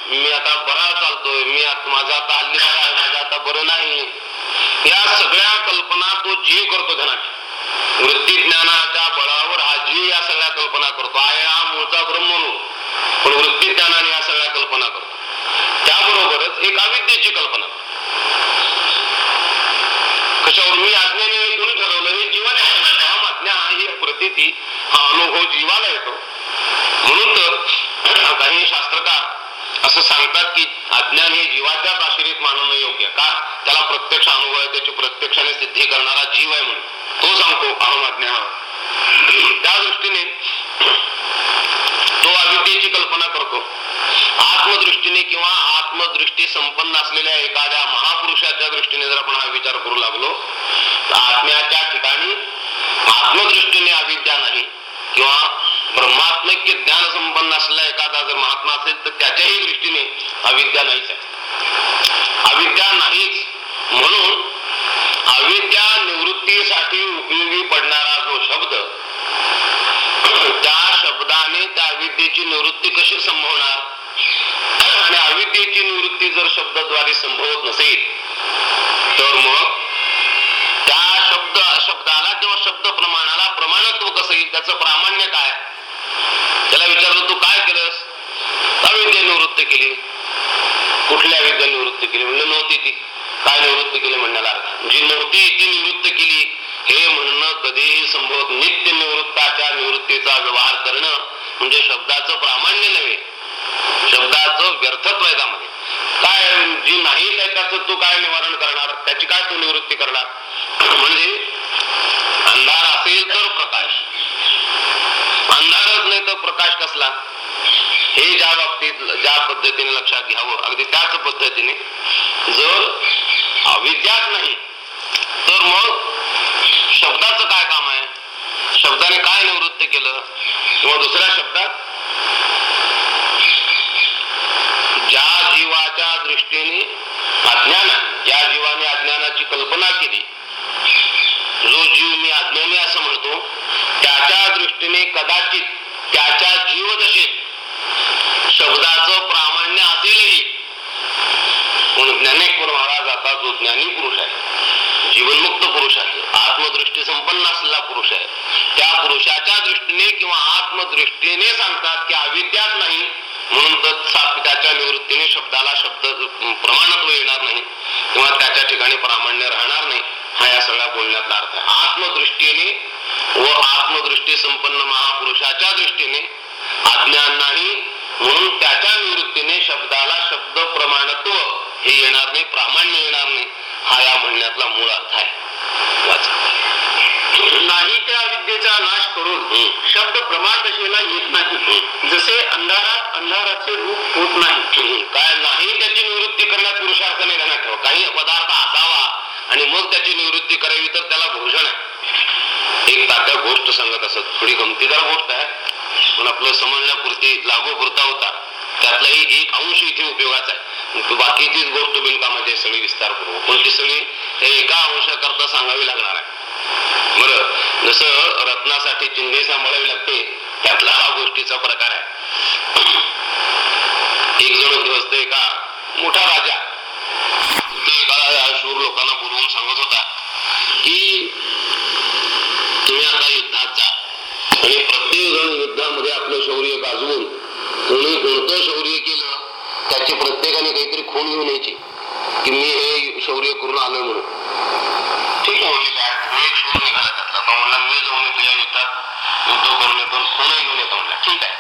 मी आता बरा चालतोय. मी आता माझा आता हल्ली बरा आहे? माझा आता बरं नाही. या सगळ्या कल्पना तो जीव करतो घनाट वृत्ती ज्ञानाच्या बळावर हा जीव या सगळ्या कल्पना करतो. आहे हा मूळचा ब्रह्मरूप पण वृत्ती ज्ञानाने या सगळ्या कल्पना करतो. त्याबरोबरच एक अविद्येची कल्पना कशावर मी अज्ञानी कोणी ठरवलं. हे जीवाला ठरवलं. हा ही प्रतिती हा अनुभव जीवाला येतो. म्हणून तर काही शास्त्रकार असं सांगतात की अज्ञान हे जीवाच्याच आश्रित मानणं योग्य. का? त्याला प्रत्यक्ष अनुभव आहे. त्याची प्रत्यक्षाने सिद्धी करणारा जीव आहे म्हणून. तो सांगतो अहम अज्ञान त्या दृष्टीने तो अविद्येची कल्पना करतो. आत्मदृष्टीने किंवा आत्मदृष्टी संपन्न असलेल्या एखाद्या महापुरुषाच्या दृष्टीने जर आपण हा विचार करू लागलो तर आत्म्याच्या ठिकाणी आत्मदृष्टीने अविद्या नाही किंवा ब्रह्मात्मक ज्ञान संपन्न असलेला एखादा जर महात्मा असेल तर त्याच्याही दृष्टीने अविद्या नाहीच आहे. अविद्या नाहीच म्हणून अविद्या निवृत्तीसाठी उपयोगी पडणारा जो शब्द त्या त्या अविद्येची निवृत्ती कशी संभवणार? आणि अविद्येची निवृत्ती जर शब्दाद्वारे संभवत नसेल तर मग त्या शब्द शब्दाला किंवा शब्द प्रमाणाला प्रमाणत्व कसं येईल? त्याचं प्रामाण्य काय? त्याला विचारलं तू काय केलंस? अविद्या निवृत्त केली. कुठल्या अविद्या निवृत्त केली? म्हणजे नव्हती ती. काय निवृत्त केली म्हणण्याला? जी नव्हती ती निवृत्त केली. हे म्हणणं कधीही संभवत. नित्य निवृत्ताच्या निवृत्तीचा व्यवहार करणे म्हणजे शब्दाचं प्रामाण्य नव्हे. शब्दाचं व्यर्थत्व आहे त्यामध्ये. काय जी नाही आहे त्याचं तू काय निवारण करणार? त्याची काय तू निवृत्ती करणार? म्हणजे अंधार असेल तर प्रकाश. अंधारच नाही तर प्रकाश कसला? हे ज्या बाबतीत ज्या पद्धतीने लक्षात घ्यावं अगदी त्याच पद्धतीने जर अविद्याच नाही तर मग शब्दाचं काय काम आहे? शब्दाने काय निवृत्त केलं? किंवा दुसऱ्या शब्दात ज्या जीवाच्या दृष्टीने अज्ञान ज्या जीवाने अज्ञानाची कल्पना केली जो जीव मी अज्ञानी असं म्हणतो त्याच्या दृष्टीने कदाचित त्याच्या जीवदशेत शब्दाचं प्रामाण्य असेलही. पण ज्ञानेश्वर महाराज आता जो ज्ञानी पुरुष आहे जीवनमुक्त पुरुष आहे. आत्मदृष्टी संपन्न असलेला पुरुष आहे. त्या पुरुषाच्या दृष्टीने किंवा आत्मदृष्टीने सांगतात की अविद्याच नाही. म्हणून तर त्याच्या निवृत्तीने शब्दाला शब्द प्रमाणत्व येणार नाही. किंवा त्याच्या ठिकाणी प्रामाण्य राहणार नाही. हा या सगळ्या बोलण्याचा अर्थ आहे. आत्मदृष्टीने व आत्मदृष्टी संपन्न महापुरुषाच्या दृष्टीने अज्ञान नाही. म्हणून त्याच्या निवृत्तीने शब्दाला शब्द प्रमाणत्व हे येणार नाही प्रामाण्य येणार नाही. हा या म्हणण्यातला मूळ अर्थ आहे. वाचा. नाही त्या विद्येचा नाश करून. शब्द प्रमाण दशेला येत नाही. जसे अंधारात अंधाराचे रूप होत नाही. काय नाही त्याची निवृत्ती करण्यात पुरुषार्थ नाही ध्यानात ठेवा. काही पदार्थ असावा आणि मग त्याची निवृत्ती करावी तर त्याला भूषण आहे. एक तात्या गोष्ट सांगत असत. थोडी गमतीदार गोष्ट आहे. पण आपलं समजण्यापुरती लागू पुरता होता. त्यातलाही एक अंश इथे उपयोगाचा आहे. बाकीचीच गोष्ट बिनकामाची आहे सगळी विस्तारपूर्वक पण ती सगळी त्या एका अंशाकरता सांगावी लागणार आहे. बरं? जसं रत्नासाठी चिन्हे सांभाळावी लागते त्यातला हा गोष्टीचा प्रकार आहे. एक जण गृहस्थ एका मोठा राजा. तो एका शूर लोकांना बोलवून सांगत होता की तुम्ही आता युद्धात जा. आणि प्रत्येक जण युद्धामध्ये आपलं शौर्य गाजवून कोणी कोणतं शौर्य केलं त्याची प्रत्येकाने काहीतरी खूण घेऊन यायची की मी हे शौर्य करून आलो म्हणून. ठीक आहे म्हणले काय मी निघाला मी जाऊन तुझ्या युद्धात. युद्ध करून येतो आणि घेऊन येतो म्हणला ठीक आहे.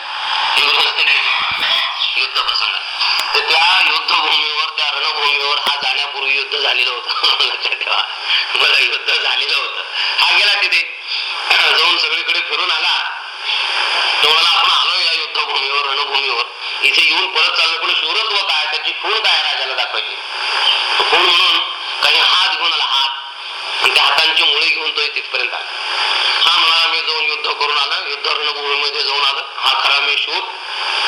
युद्ध प्रसंग. तर त्या युद्धभूमीवर त्या रणभूमीवर हा जाण्यापूर्वी युद्ध झालेलं होतं. लक्षात ठेवा. मला युद्ध झालेलं होतं. हा गेला तिथे. जाऊन सगळीकडे फिरून आला. तो मला आपण आलो या युद्धभूमीवर. इथे येऊन परत चाललो पण शूरत्व काय त्याची खूण काय राजाला दाखवायची? खूण म्हणून काही हात घेऊन आला हात. आणि त्या हातांची मुळे घेऊन तो तिथपर्यंत आला. हा म्हणाला मी जाऊन युद्ध करून आला युद्ध रणभूमीमध्ये जाऊन आलं. हा खरा मी शूर.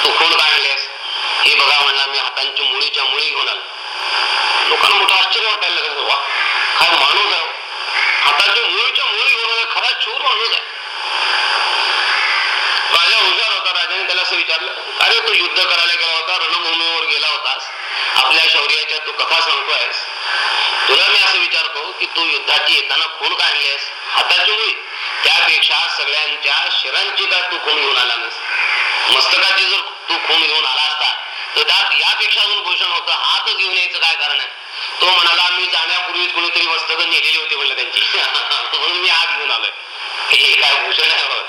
तू खूण काढलेस हे बघा म्हणला मी हातांची मुळीच्या मुळी घेऊन आलो. लोकांना मोठं आश्चर्य वाटायला लागलं. वा काय माणूस आहे हो. हाताच्या मुळीच्या मुळी घेऊन आला, खरा शूर माणूस आहे राजा हुशार होता राजाने त्याला असं विचारलं अरे तो युद्ध करायला गेला होता रणभूमीवर गेला होतास आपल्या शौर्याच्या तू कथा सांगतोयस. तुला मी असं विचारतो की तू युद्धाची येताना खून काय आणलीस? हाताची होईल त्यापेक्षा सगळ्यांच्या शिरांची का तू खून घेऊन आला नस मस्तकाची जर तू खून घेऊन आला असता तर त्यात यापेक्षा अजून भूषण होतं. हात घेऊन यायचं काय कारण आहे? तो म्हणाला मी जाण्यापूर्वी कुणीतरी मस्तक नेलेली होती म्हणलं त्यांची. म्हणून मी हात घेऊन आलोय. हे काय भूषण आहे हो.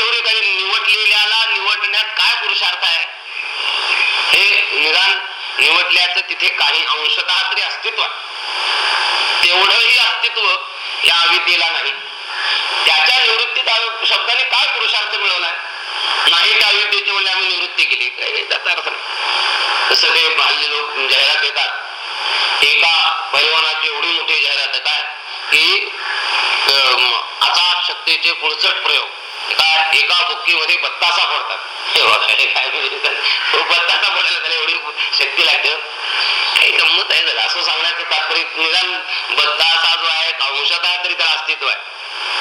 काय काही निवडलेल्याला निवडण्यात काय पुरुषार्थ आहे? हे निदान निवडल्याचं तिथे काही अंशतः तरी अस्तित्व तेवढंही अस्तित्व या अविद्येला नाही. त्याच्या निवृत्तीत शब्दाने काय पुरुषार्थ मिळवलाय? नाही त्या अविद्येची म्हणजे आम्ही निवृत्ती केली. काही त्याचा अर्थ नाही. तसं ते हल्ली लोक जाहिरात देतात. एका पैलवानाची एवढी मोठी जाहिरात आहे. काय? की अं, शक्तीचे पुळचट प्रयोग. एका एका बुक्कीमध्ये बत्तासा फोडतात हे बघा, तो बत्तासा फोडायला त्याला एवढी शक्ती लागते. काही गंमत आहे जरा असं सांगण्याचं तात्पर्य निदान बत्तासा जो आहे अंशतः तरी त्याला अस्तित्व आहे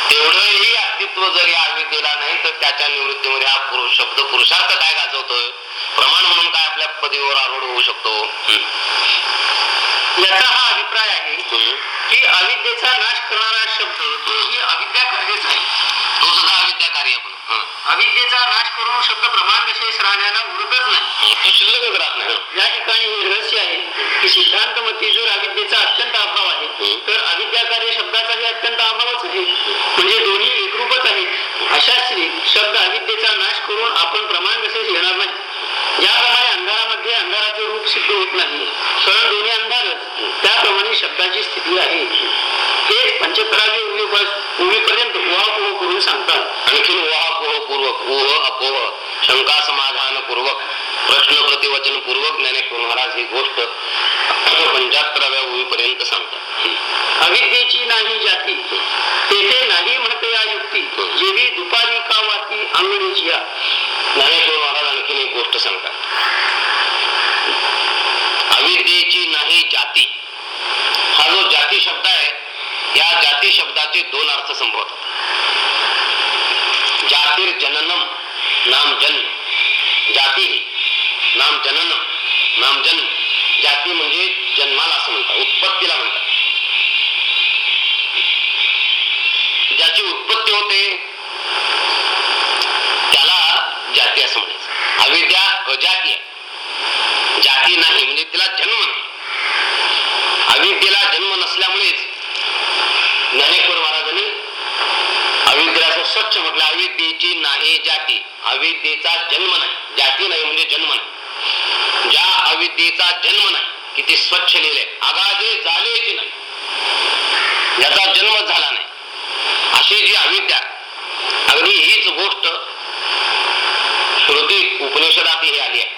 तेवढंही अस्तित्व जर या अविद्येला नाही तर त्याच्या निवृत्तीमध्ये हा पुरुष शब्द पुरुषार्थ काय गाजवतोय प्रमाण म्हणून काय आपल्या पदवीवर आरूढ होऊ शकतो. याचा हा अभिप्राय आहे. की अविद्येचा नाश करणारा शब्द ही अविद्या आहे तो सुद्धा अविद्या कार्य पण हं. अविद्येचा नाश करून शब्द प्रमाण विशेष राहण्याला उरतच नाही तो शिल्लकच राहत नाही. या ठिकाणी हे रहस्य आहे की सिद्धांत मती जर अविद्येचा अत्यंत अभाव आहे. तर अविद्या कार्य शब्दाचाही अत्यंत अभावच आहे म्हणजे दोन्ही एकरूपच आहेत अशा श्री शब्द अविद्येचा नाश करून आपण प्रमाण विशेष येणार नाही रूप सिद्ध होत नाही. कारण दोन्ही अंधारच त्याप्रमाणे शब्दाची स्थिती आहे हेच पंचतरावी उभीपर्यंत उहापोह करून सांगतात. आणखीन वाहपोह पूर्वक ऊह अपोह शंका समाधान पूर्वक प्रश्न अनुमती वचन पूर्वक ज्ञानेश्वर महाराज ही गोष्ट पंच्याहत्तराव्या होईपर्यंत सांगतात. अविद्येची नाही जाती. तेथे नाही म्हणते या युक्ती. जेवी दुपारी का वाती अंगणीची या. ज्ञानेश्वर महाराज आणखीन एक गोष्ट सांगतात अविद्येची नाही जाती हा जो जाती शब्द आहे या जाती शब्दाचे दोन अर्थ संभवतात. जातीर जननम नाम जन्म जाती नाम जननम नाम जन्म जाती म्हणजे जन्माला असं म्हणतात उत्पत्तीला म्हणतात. ज्याची उत्पत्ती होते त्याला जाती असं म्हणायचं. अविद्या अजाती जाती नाही म्हणजे तिला जन्म नाही. अविद्येला जन्म नसल्यामुळेच ज्ञानेश्वर महाराजांनी अविद्येला स्वच्छ म्हटलं अविद्येची नाही जाती. अविद्येचा जन्म नाही. जाती नाही म्हणजे जन्म नाही. ज्या अविद्येचा जन्म नाही किती स्वच्छ लिहिले. अगाधे झालेची नाही. ज्याचा जन्म झाला नाही. अशी जी अविद्या अगदी हीच गोष्ट श्रुती उपनिषदात ही आली आहे.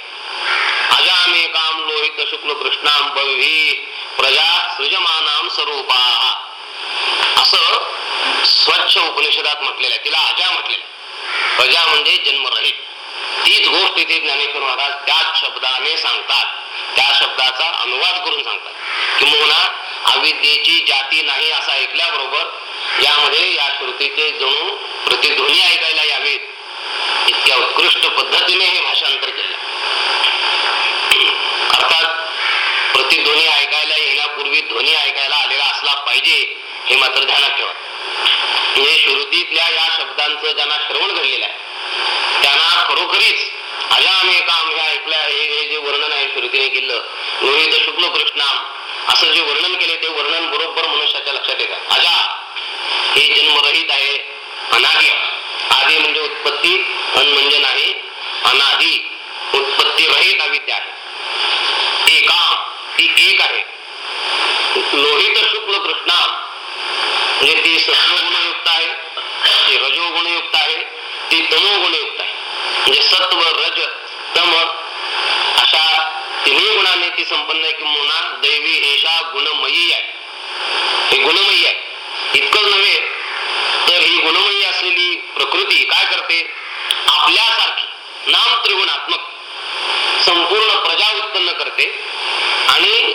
अजामे काम लोहित शुक्ल कृष्णाम बवी प्रजा सृजमानाम स्वरूपा. असं स्वच्छ उपनिषदात म्हटलेलं आहे तिला अजा म्हटलेलं अजा म्हणजे जन्मरहित. तीच गोष्ट इथे ज्ञानेश्वर महाराज त्याच शब्दाने सांगतात. त्या शब्दाचा अनुवाद करून सांगतात. किंवा अविद्येची जाती नाही असं ऐकल्याबरोबर यामध्ये या श्रुतीचे जणू प्रतिध्वनी ऐकायला यावेत. इतक्या उत्कृष्ट पद्धतीने हे भाषांतर केलं. अर्थात प्रतिध्वनी ऐकायला येण्यापूर्वी ध्वनी ऐकायला आलेला असला पाहिजे हे मात्र ध्यानात ठेवा. म्हणजे श्रुतीतल्या या शब्दांचं ज्यांना श्रवण घडलेलं आहे त्यांना खरोखरीच अजामे काम हे ऐकलं हे हे जे वर्णन आहे श्रुतीने केलं लोहित शुक्ल कृष्णाम असं जे वर्णन केले ते वर्णन बरोबर मनुष्याच्या लक्षात येतात अजा हे जन्मरहित आहे अनादी. आहे. म्हणजे उत्पत्ती अन म्हणजे नाही अनादी. उत्पत्ती रहित अविद्या आहे. एका ती एक आहे. लोहित शुक्ल कृष्णा म्हणजे ती सत्वगुण आहे. ती रजोगुणयुक्त आहे ती तमोगुणयुक्त आहे. म्हणजे सत्व रज तम अशा तिन्ही गुणाने ती संपन्न आहे किंवा दैवी एषा गुणमयी आहे. हे गुणमयी आहे. इतकंच नव्हे तर ही गुणमयी असलेली प्रकृती काय करते? आपल्यासारखी नाम त्रिगुणात्मक संपूर्ण प्रजा उत्पन्न करते आणि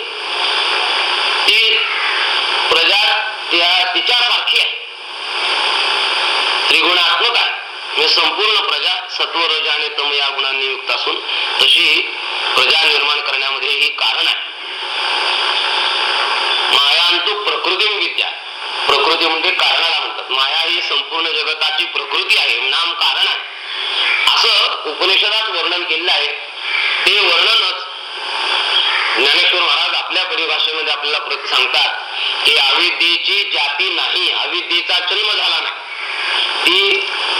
ती प्रजा त्या तिच्यासारखी आहे त्रिगुणात्मक आहे. म्हणजे संपूर्ण प्रजा सत्व रज आणि तम या गुणांनी युक्त असून तशी प्रजा निर्माण करण्यामध्ये ही कारण आहे. मायांतु प्रकृती विद्या. प्रकृती म्हणजे कारणाला म्हणतात. माया ही संपूर्ण जगताची प्रकृती आहे नाम कारण आहे. असं उपनिषदात वर्णन केलेलं आहे. ते वर्णनच ज्ञानेश्वर महाराज आपल्या परिभाषेमध्ये आपल्याला सांगतात की अविद्येची जाती नाही अविद्येचा जन्म झाला नाही. ती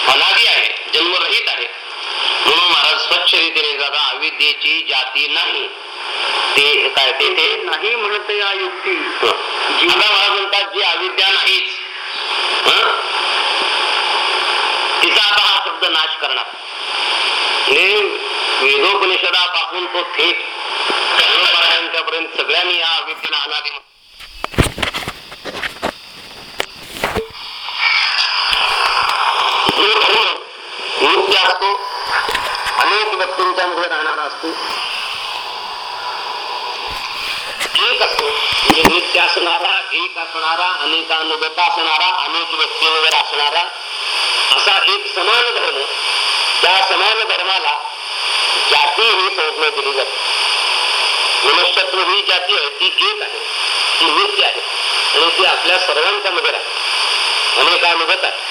अनादी आहे जन्मरहित आहे. म्हणून महाराज स्वच्छ रीतीने जाता अविद्येची जाती नाही. ते काय ते? ते नाही म्हणते या युक्ती. आता महाराज म्हणतात जी अविद्या नाहीच? तिचा आता हा शब्द नाश करणार. वेदोपनिषदापासून तो थेट सर्वपर्यंत सगळ्यांनी या अविद्येला अनादी म्हटलं. जो धर्म असतो अनेक व्यक्तींच्या मध्ये राहणारा असतो. एक असतो म्हणजे नित्य असणारा एक असणारा अनेकानुगत असणारा अनेक व्यक्तींवर असणारा. असा एक समान धर्म त्या समान धर्माला जाती ही संज्ञा दिली जाते. मनुष्यत्व ही जाती आहे ती एक आहे ती नित्य आहे. आणि ती आपल्या सर्वांच्या मध्ये आहे अनेकानुगत आहे.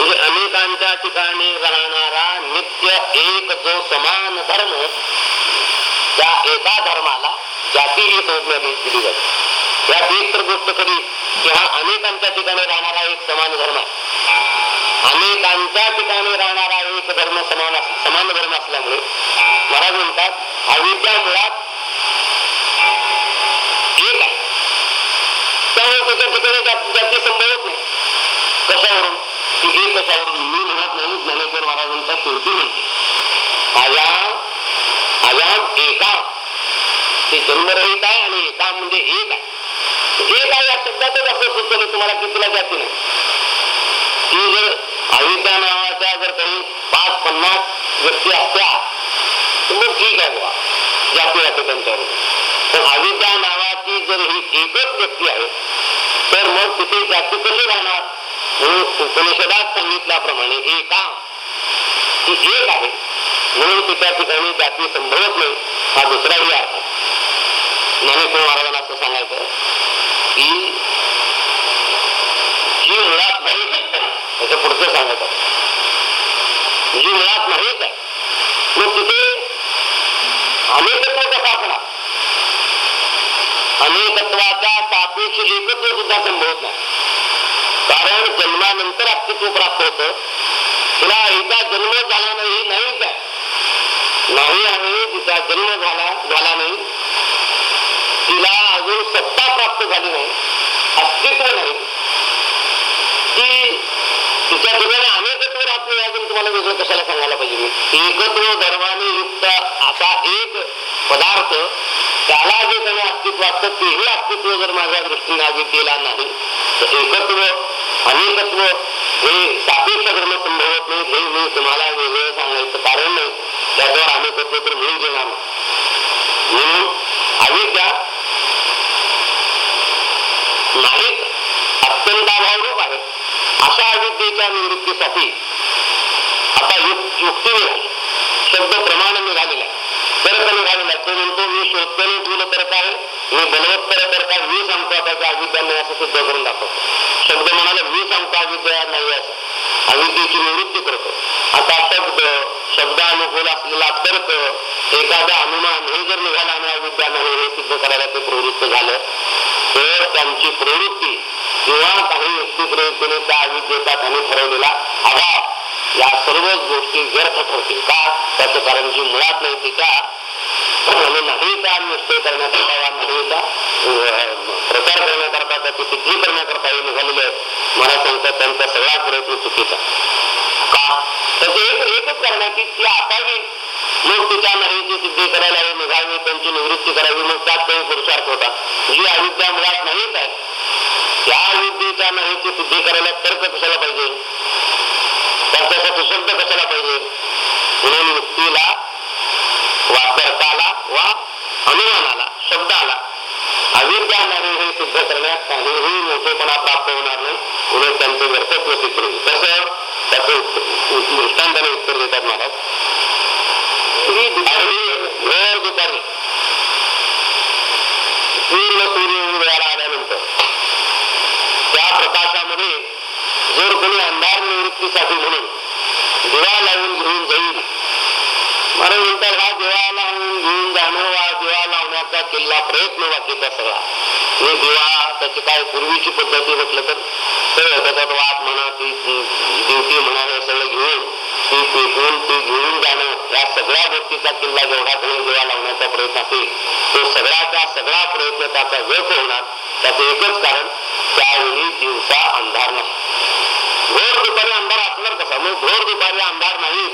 म्हणजे अनेकांच्या ठिकाणी राहणारा नित्य एक जो समान धर्म त्या एका धर्माला जाती ही संज्ञा दिली जाते. यात एक तर गोष्ट कधी की हा अनेकांच्या ठिकाणी राहणारा एक समान धर्म आहे. अनेकांच्या ठिकाणी राहणारा एक धर्म समान अस- समान धर्म असल्यामुळे महाराज म्हणतात अविद्या मुळात एक आहे. त्यामुळे त्याच्या ठिकाणी जात- जाती संभवत नाही. कशावरून? की एक कशावरून मी म्हणत नाही ज्ञानेश्वर महाराजांच्या शेवटी म्हणते माझ्या एका. ते जन्मरहित आहे आणि एका म्हणजे एक आहे. एक आहे या शब्दातच असं सुचवलं तुम्हाला कितीला जाते नाही. की जर अविद्या नावाच्या जर काही पाच पन्नास व्यक्ती असत्या तर मग ठीक आहे बुवा. जाती राहते त्यांच्यावर. पण अविद्या नावाची जर ही एकच व्यक्ती आहे तर मग तिथे जाती कशी राहणार? म्हणून उपनिषदात सांगितल्याप्रमाणे एका ती एक आहे. म्हणून तिच्या ठिकाणी जाती संभवत नाही. हा दुसराही अर्थ. ज्ञानेश्वर महाराजांना असं सांगायचं की जी मुळात नाही त्याचं पुढचं सांगत जी मुळात नाहीच आहे मग तिथे अनेकत्व कसा असणार अनेकत्वाच्या सापेक्ष एकत्व सुद्धा संभवत नाही. कारण जन्मानंतर अस्तित्व प्राप्त होतं. तिला हिचा जन्म झाला नाही नाही काय नाही आहे तिचा जन्म झाला झाला नाही. तिला अजून सत्ता प्राप्त झाली नाही. अस्तित्व नाही. ती तिच्या ठिकाणी अनेकत्व राहत नाही अजून तुम्हाला वेगळं कशाला सांगायला पाहिजे मी? एकत्व धर्माने युक्त असा एक पदार्थ त्याला जे त्याने अस्तित्व असतं तेही अस्तित्व जर माझ्या दृष्टीने अविद्येला नाही तर एकत्व अनेकत्व हे सापेक्ष धर्म संभवत नाही. हे मी तुम्हाला वेगळं सांगायचं कारण नाही त्याच्यावर अनेकत्व तर मिळून गेला नाही. म्हणून अविद्या नाहीच अत्यंत अभावरूप आहे. अशा अविद्येच्या निवृत्तीसाठी आता युक्ती मिळाली. शब्द प्रमाण निघालेला तर्क निघालेला तो म्हणतो मी शोधकने तुला तर्क आहे. मी बलवत्तर करता आहे मी सांगतो आता अविद्या नाही असं सिद्ध करून दाखवतो. शब्द म्हणाला मी सांगतो अविद्या नाही असं. अविद्येची निवृत्ती करतो. आता शब्द शब्द अनुकूल असलेला तर्क एखादा अनुमान हे जर निघाला आणि अविद्या नाही हे सिद्ध करायला ते प्रवृत्त झालं तर त्यांची प्रवृत्ती किंवा काही व्यक्ती प्रवृत्तीने त्या अविद्येचा त्यांनी ठरवलेला अभाव या सर्वच गोष्टी व्यर्थ ठरतील. का? त्याचं कारण जी मुळात नाही ती का? आणि नाहीचा निश्चय करण्याकरता या नाहीचा प्रचार करण्याकरता त्याची सिद्धी करण्याकरता हे निघालेले आहेत मला सांगतात त्यांचा सगळा प्रयत्न चुकीचा का त्याचे एक एकच कारण आहे की ती असावी मग तिच्या नाहीची सिद्धी करायला हे निघावी त्यांची निवृत्ती करावी मग त्यात काही पुरुषार्थ होता जी अविद्या मुळात नाहीच आहे त्या अविद्येच्या नाहीची सिद्धी करायला तर्क कशाला पाहिजे? त्याच्यासाठी शब्द कशाला पाहिजे म्हणून युक्तीला वा तर्काला वा अनुमानाला शब्दाला अविद्या नाही हे सिद्ध करण्यात काहीही मोठेपणा प्राप्त होणार नाही. उलट त्यांचं व्यर्थत्व सिद्ध होईल. कसं त्याचं दृष्टांताने उत्तर देतात महाराज. भर दुपारी पूर्ण सूर्य उदयाला आल्यानंतर. त्या प्रकाशामध्ये जर कोणी अंधार निवृत्तीसाठी म्हणून दिवा लावून घेऊन जाईल मला म्हणतात हा दिवा लावून घेऊन जाणं हा दिवा लावण्याचा केलेला प्रयत्न बाकीचा सगळा. हे दिवा, त्याची काय पूर्वीची पद्धती म्हटलं तर त्याच्यात वाट म्हणा, ती ड्युटी म्हणा, हे सगळं घेऊन, ती पेटवून ती घेऊन जाणं, या सगळ्या गोष्टीचा किल्ला जेवढा कोणी दिवा लावण्याचा प्रयत्न असेल तो सगळ्याचा सगळा प्रयत्न त्याचा व्यर्थ होणार, त्याचं एकच कारण, त्यावेळी दिवसा अंधार नाही. भोर दुपारी अंधार असणार कसा? मग भोर दुपारी अंधार नाही,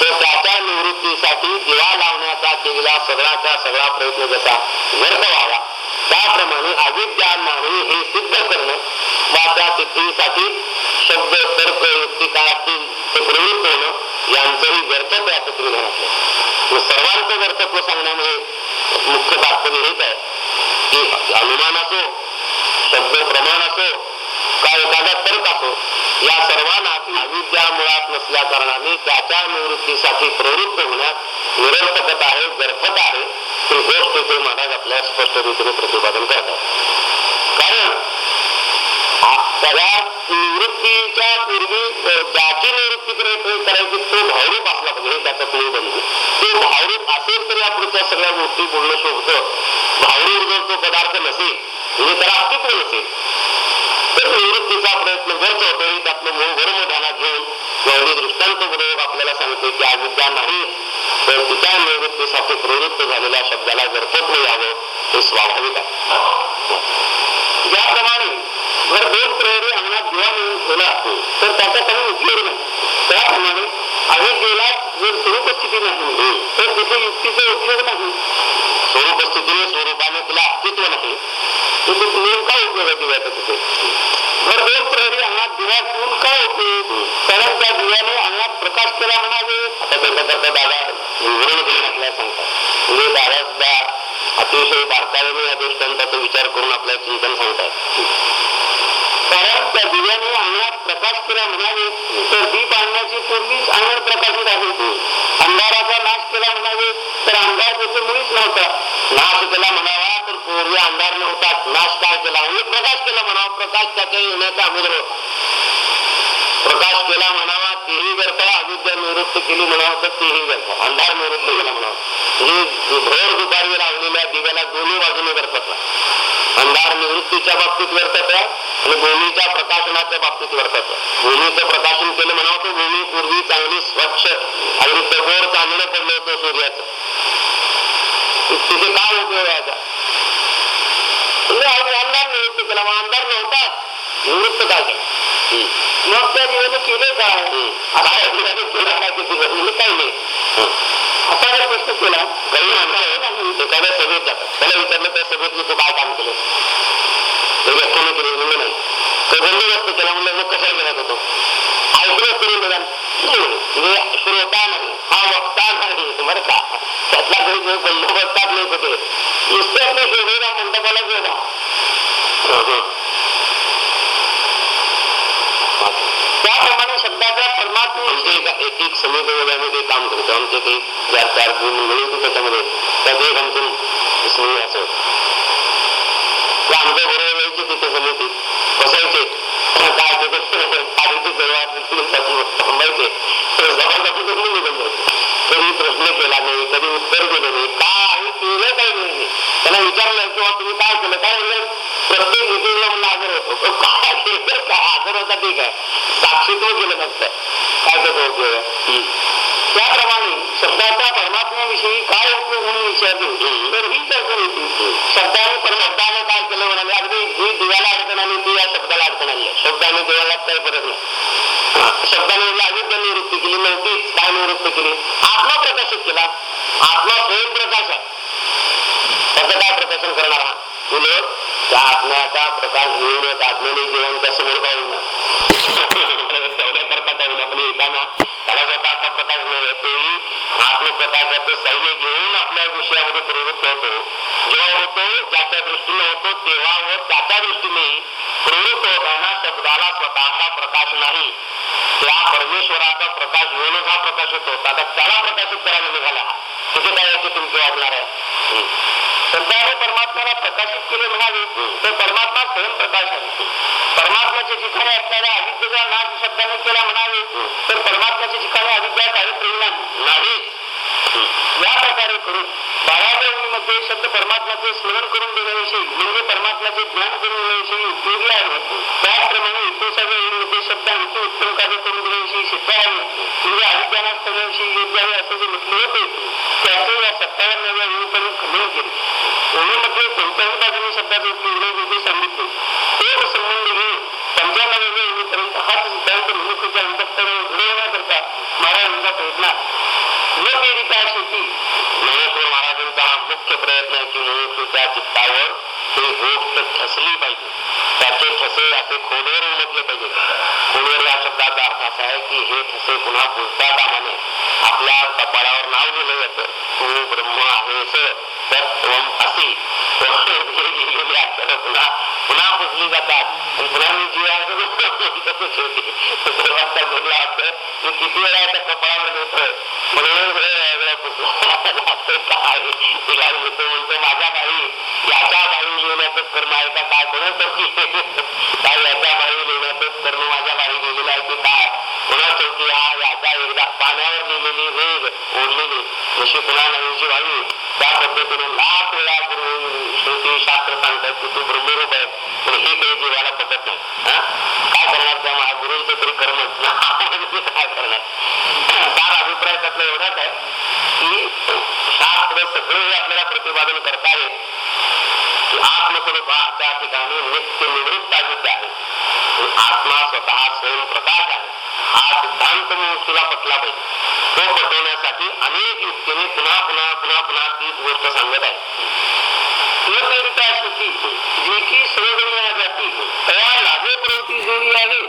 तर त्याच्या निवृत्तीसाठी दिवा लावण्याचा केलेला सगळ्याचा सगळा प्रयत्न जसा व्यर्थ व्हावा त्याप्रमाणे अविद्या नाही हे सिद्ध करणं वा त्या सिद्धीसाठी शब्द तर्क युक्ती काय असतील ते प्रवृत्त होणं यांचंही व्यर्थत्व असं तुम्ही म्हटलं सर्वांचं व्यर्थत्व सांगण्यामध्ये मुख्य तात्पर्य हेच आहे की अनुमान असो शब्द प्रमाण असो का एखादा तर्क असो या सर्वांना अविद्या मुळात नसल्या कारणाने त्याच्या निवृत्तीसाठी प्रवृत्त होण्यात निरर्थकता आहे व्यर्थता आहे ही गोष्ट ते महाराज आपल्या स्पष्ट रीतीने प्रतिपादन करतात. कारण सगळ्या निवृत्तीच्या पूर्वी ज्याची निवृत्ती करायची तो भावरूप असला पाहिजे तुम्ही बनतो तो भावरूप असेल तर सगळ्या गोष्टी बोलणं भावरूप जर तो पदार्थ नसेल म्हणजे त्याला अस्तित्व नसेल तर निवृत्तीचा प्रयत्न व्यर्थ होतो त्यातलं मूळ धर्म घेऊन एवढी दृष्टांत आपल्याला सांगते की अविद्या नाही. तर तिच्या निवृत्तीसाठी प्रवृत्त झालेल्या शब्दाला व्यर्थत्व यावं हे स्वाभाविक आहे. ज्याप्रमाणे जर दोन प्रहरी अंगणात दिवा म्हणून ठेवला असतो तर त्याचा काही उपयोग नाही. त्याप्रमाणे अविद्येला जर स्वरूप स्थिती नाही तर तिथे युक्तीचा उपयोग नाही. स्वरूप स्थितीने स्वरूपाने तुला अस्तित्व नाही तिथे नेमका उपयोग आहे दिव्याचा तिथे. भर दोन प्रहरी अंगणात दिवा ठेवून काय उपयोग कारण त्या दिव्याने अंगात प्रकाश केला म्हणावे. आता त्याचा करता दादा विवरण आपल्याला सांगतात म्हणजे बऱ्याचदा अतिशय बारकाव्याने या दृष्टांताचा विचार करून आपल्याला चिंतन सांगतात कारण त्या दिव्याने अंगणात प्रकाश केला म्हणावे तर दीप आणण्याची पूर्वीच अंगण प्रकाशित आहे अंधाराचा नाश केला म्हणावे तर अंधार त्याचे मुळीच नव्हता नाश केला म्हणावा तर पूर्वी अंधार नव्हता नाश काय केला म्हणजे प्रकाश केला म्हणावा प्रकाश त्याच्या येण्याचा अगोदर होता प्रकाश केला म्हणावा तेही व्यर्थ अविद्या निवृत्त केली म्हणावं तर तेही व्यर्थ अंधार निवृत्त केला म्हणावं. म्हणजे भर दुपारी लावलेल्या दिव्याला दोन्ही बाजूने व्यर्थता अंधार निवृत्तीच्या बाबतीत व्यर्थता आणि भूमीच्या प्रकाशनाच्या बाबतीत व्यर्थता भूमीचं प्रकाशन केलं म्हणावं तर भूमी पूर्वी चांगली स्वच्छ आणि तगोर चांगलं पडलं होतं सूर्याचं. तिथे काय उपयोग आहे म्हणजे अंधार निवृत्त केला मग अंधार नव्हता. निवृत्त काय केलं मग त्या दिव्याने केले काय आता या काय नाही असा जर प्रश्न केला एखाद्या सभेत जातात त्याला विचारलं त्या तू काय काम केलं ते केलं नाही तर केला मग कशाला होतो ऐकलं करून म्हणजे श्रोता नाही हा. वक्ता नाही बरं का त्यातला काही जो बंदोबस्तात नाही होते नुसते आपल्या शोधेला मंडपाला गेला असतात त्याप्रमाणे शब्दाचा परमात्मा म्हणजे एक एक समितीमध्ये काम करतो आमचे ते चार चार गुण मंडळी होती त्याच्यामध्ये. त्यात एक आमचं स्नेही असं आमच्या बरोबर यायचे तिथे समिती. बसायचे. काय थांबायचे जबरदस्ती करून निघून कधी प्रश्न केला नाही कधी उत्तर दिलं नाही काय केलं काही नाही. त्याला विचारलं किंवा तुम्ही काय केलं? काय प्रत्येक हजर काय होता ठीक आहे तो गेलं फक्त काय त्याचा उपयोग आहे त्याप्रमाणे शब्दाचा परमात्म्याविषयी काय उपयोग म्हणून विचारली तर ही चर्चा होती. शब्दाने परमात्माने काय केलं म्हणाले? अगदी जी दिव्याला अडचण आली ती या शब्दाला अडचण आली. आहे. शब्दाने देवाला काही फरक नाही. शब्दाने म्हणजे निवृत्ती केली नव्हती. काय निवृत्त केली? आत्मा प्रकाशित केला. आत्मा स्वयंप्रकाश आहे. त्याचं काय प्रकाशन करणार हा? त्या आत्म्याचा प्रकाश घेऊनच आत्म्याने जीवनच्या समोर पाहून. आपण येताना त्याला स्वतःचा प्रकाश मिळेल आत्मप्रकाशाचं सैन्य घेऊन आपल्या विषयामध्ये प्रवृत्त होतो. जेव्हा होतो ज्याच्या दृष्टीने होतो तेव्हा व त्याच्या दृष्टीने प्रवृत्त होताना शब्दाला स्वतःचा प्रकाश नाही. त्या परमेश्वराचा प्रकाश घेऊनच हा प्रकाश होतो आता त्याला प्रकाशित करायला निघाला. हा. तिथे काय तुमचं तुमची वागणार? आहे शब्दाने परमात्म्याला प्रकाशित केले म्हणावे तर परमात्मा स्वयं प्रकाश आहे. परमात्म्याच्या ठिकाणी असणाऱ्या अविद्येचा नाश शब्दाने केला म्हणावे तर परमात्म्याच्या ठिकाणी अविद्या काही परिणाम नाही. या प्रकारे करून बाराव्यामध्ये शब्द परमात्म्याचे स्मरण करून देण्याविषयी म्हणजे परमात्म्याचे ज्ञान करून देण्याविषयी उपयोगी आहे. त्याचप्रमाणे एकोणसाव्या ओळीमध्ये शब्द आणखी उत्तम कार्य करून देण्याविषयी सिद्ध आहे. म्हणजे अविद्यानाश करण्याविषयी योग्य आहे असं जे म्हटले होते. या सत्तावन्नाव्या खंडन केले. ओळीमध्ये कोणत्याही बाजूने सांगितले संबंध घेऊन हाच सिद्धांत मनुष्याच्या घडवण्याकरता महाराजांचा प्रयत्न शेती? महाराजांचा हा मुख्य प्रयत्न आहे की मनुष्याच्या चित्तावर ही गोष्ट ठसली पाहिजे. त्याचे ठसे असे खोलवर उमटले पाहिजे. खोलवर या शब्दाचा अर्थ असा आहे की हे ठसे पुन्हा पुसता कामाने आपल्या कपाळावर नाव दिलं जातं. तू ब्रह्म आहेस तत्वम असे गेलेली पुन्हा पुन्हा पुसली जातात पुन्हा मी जीव आहे होते सर्वांचा बोलला असतं की किती वेळा त्या कपाळावर देतोय म्हणून हे वेळा तिला येतो म्हणतो माझ्या बाई याच्या बाई लिहिण्याचं कर्म आहे का काय कोणाचं काय याच्या बाई लिहिण्याचं कर्म माझ्या बाई लिहिलेलं आहे की काय? कोणाच हा याचा एकदा पाण्यावर ओढलेली जशी पुन्हा नवीनची व्हावी त्या पद्धतीने लाख वेळा गुरु श्रुती शास्त्र सांगतात की तू ब्रह्मरूप आहे पण हे काही जीवाला पटत नाही काय करणार त्या तरी काय करणार अभिप्राय त्यातला एवढाच आहे की शास्त्र सगळे आपल्याला प्रतिपादन करतायत की आत्मस्वरूप त्या ठिकाणी नित्य निवृत्त आहे आत्मा स्वतः स्वयं प्रकाश आहे. हा सिद्धांत अंतर्मुक्तीला पटला पाहिजे. तो पटवण्यासाठी अनेक युक्तीने पुन्हा पुन्हा पुन्हा पुन्हा तीच गोष्ट सांगत आहे. नकरिता सुखी. जे की सर्वजण जाती. तया लागे प्रवृत्ती जोडी आहे.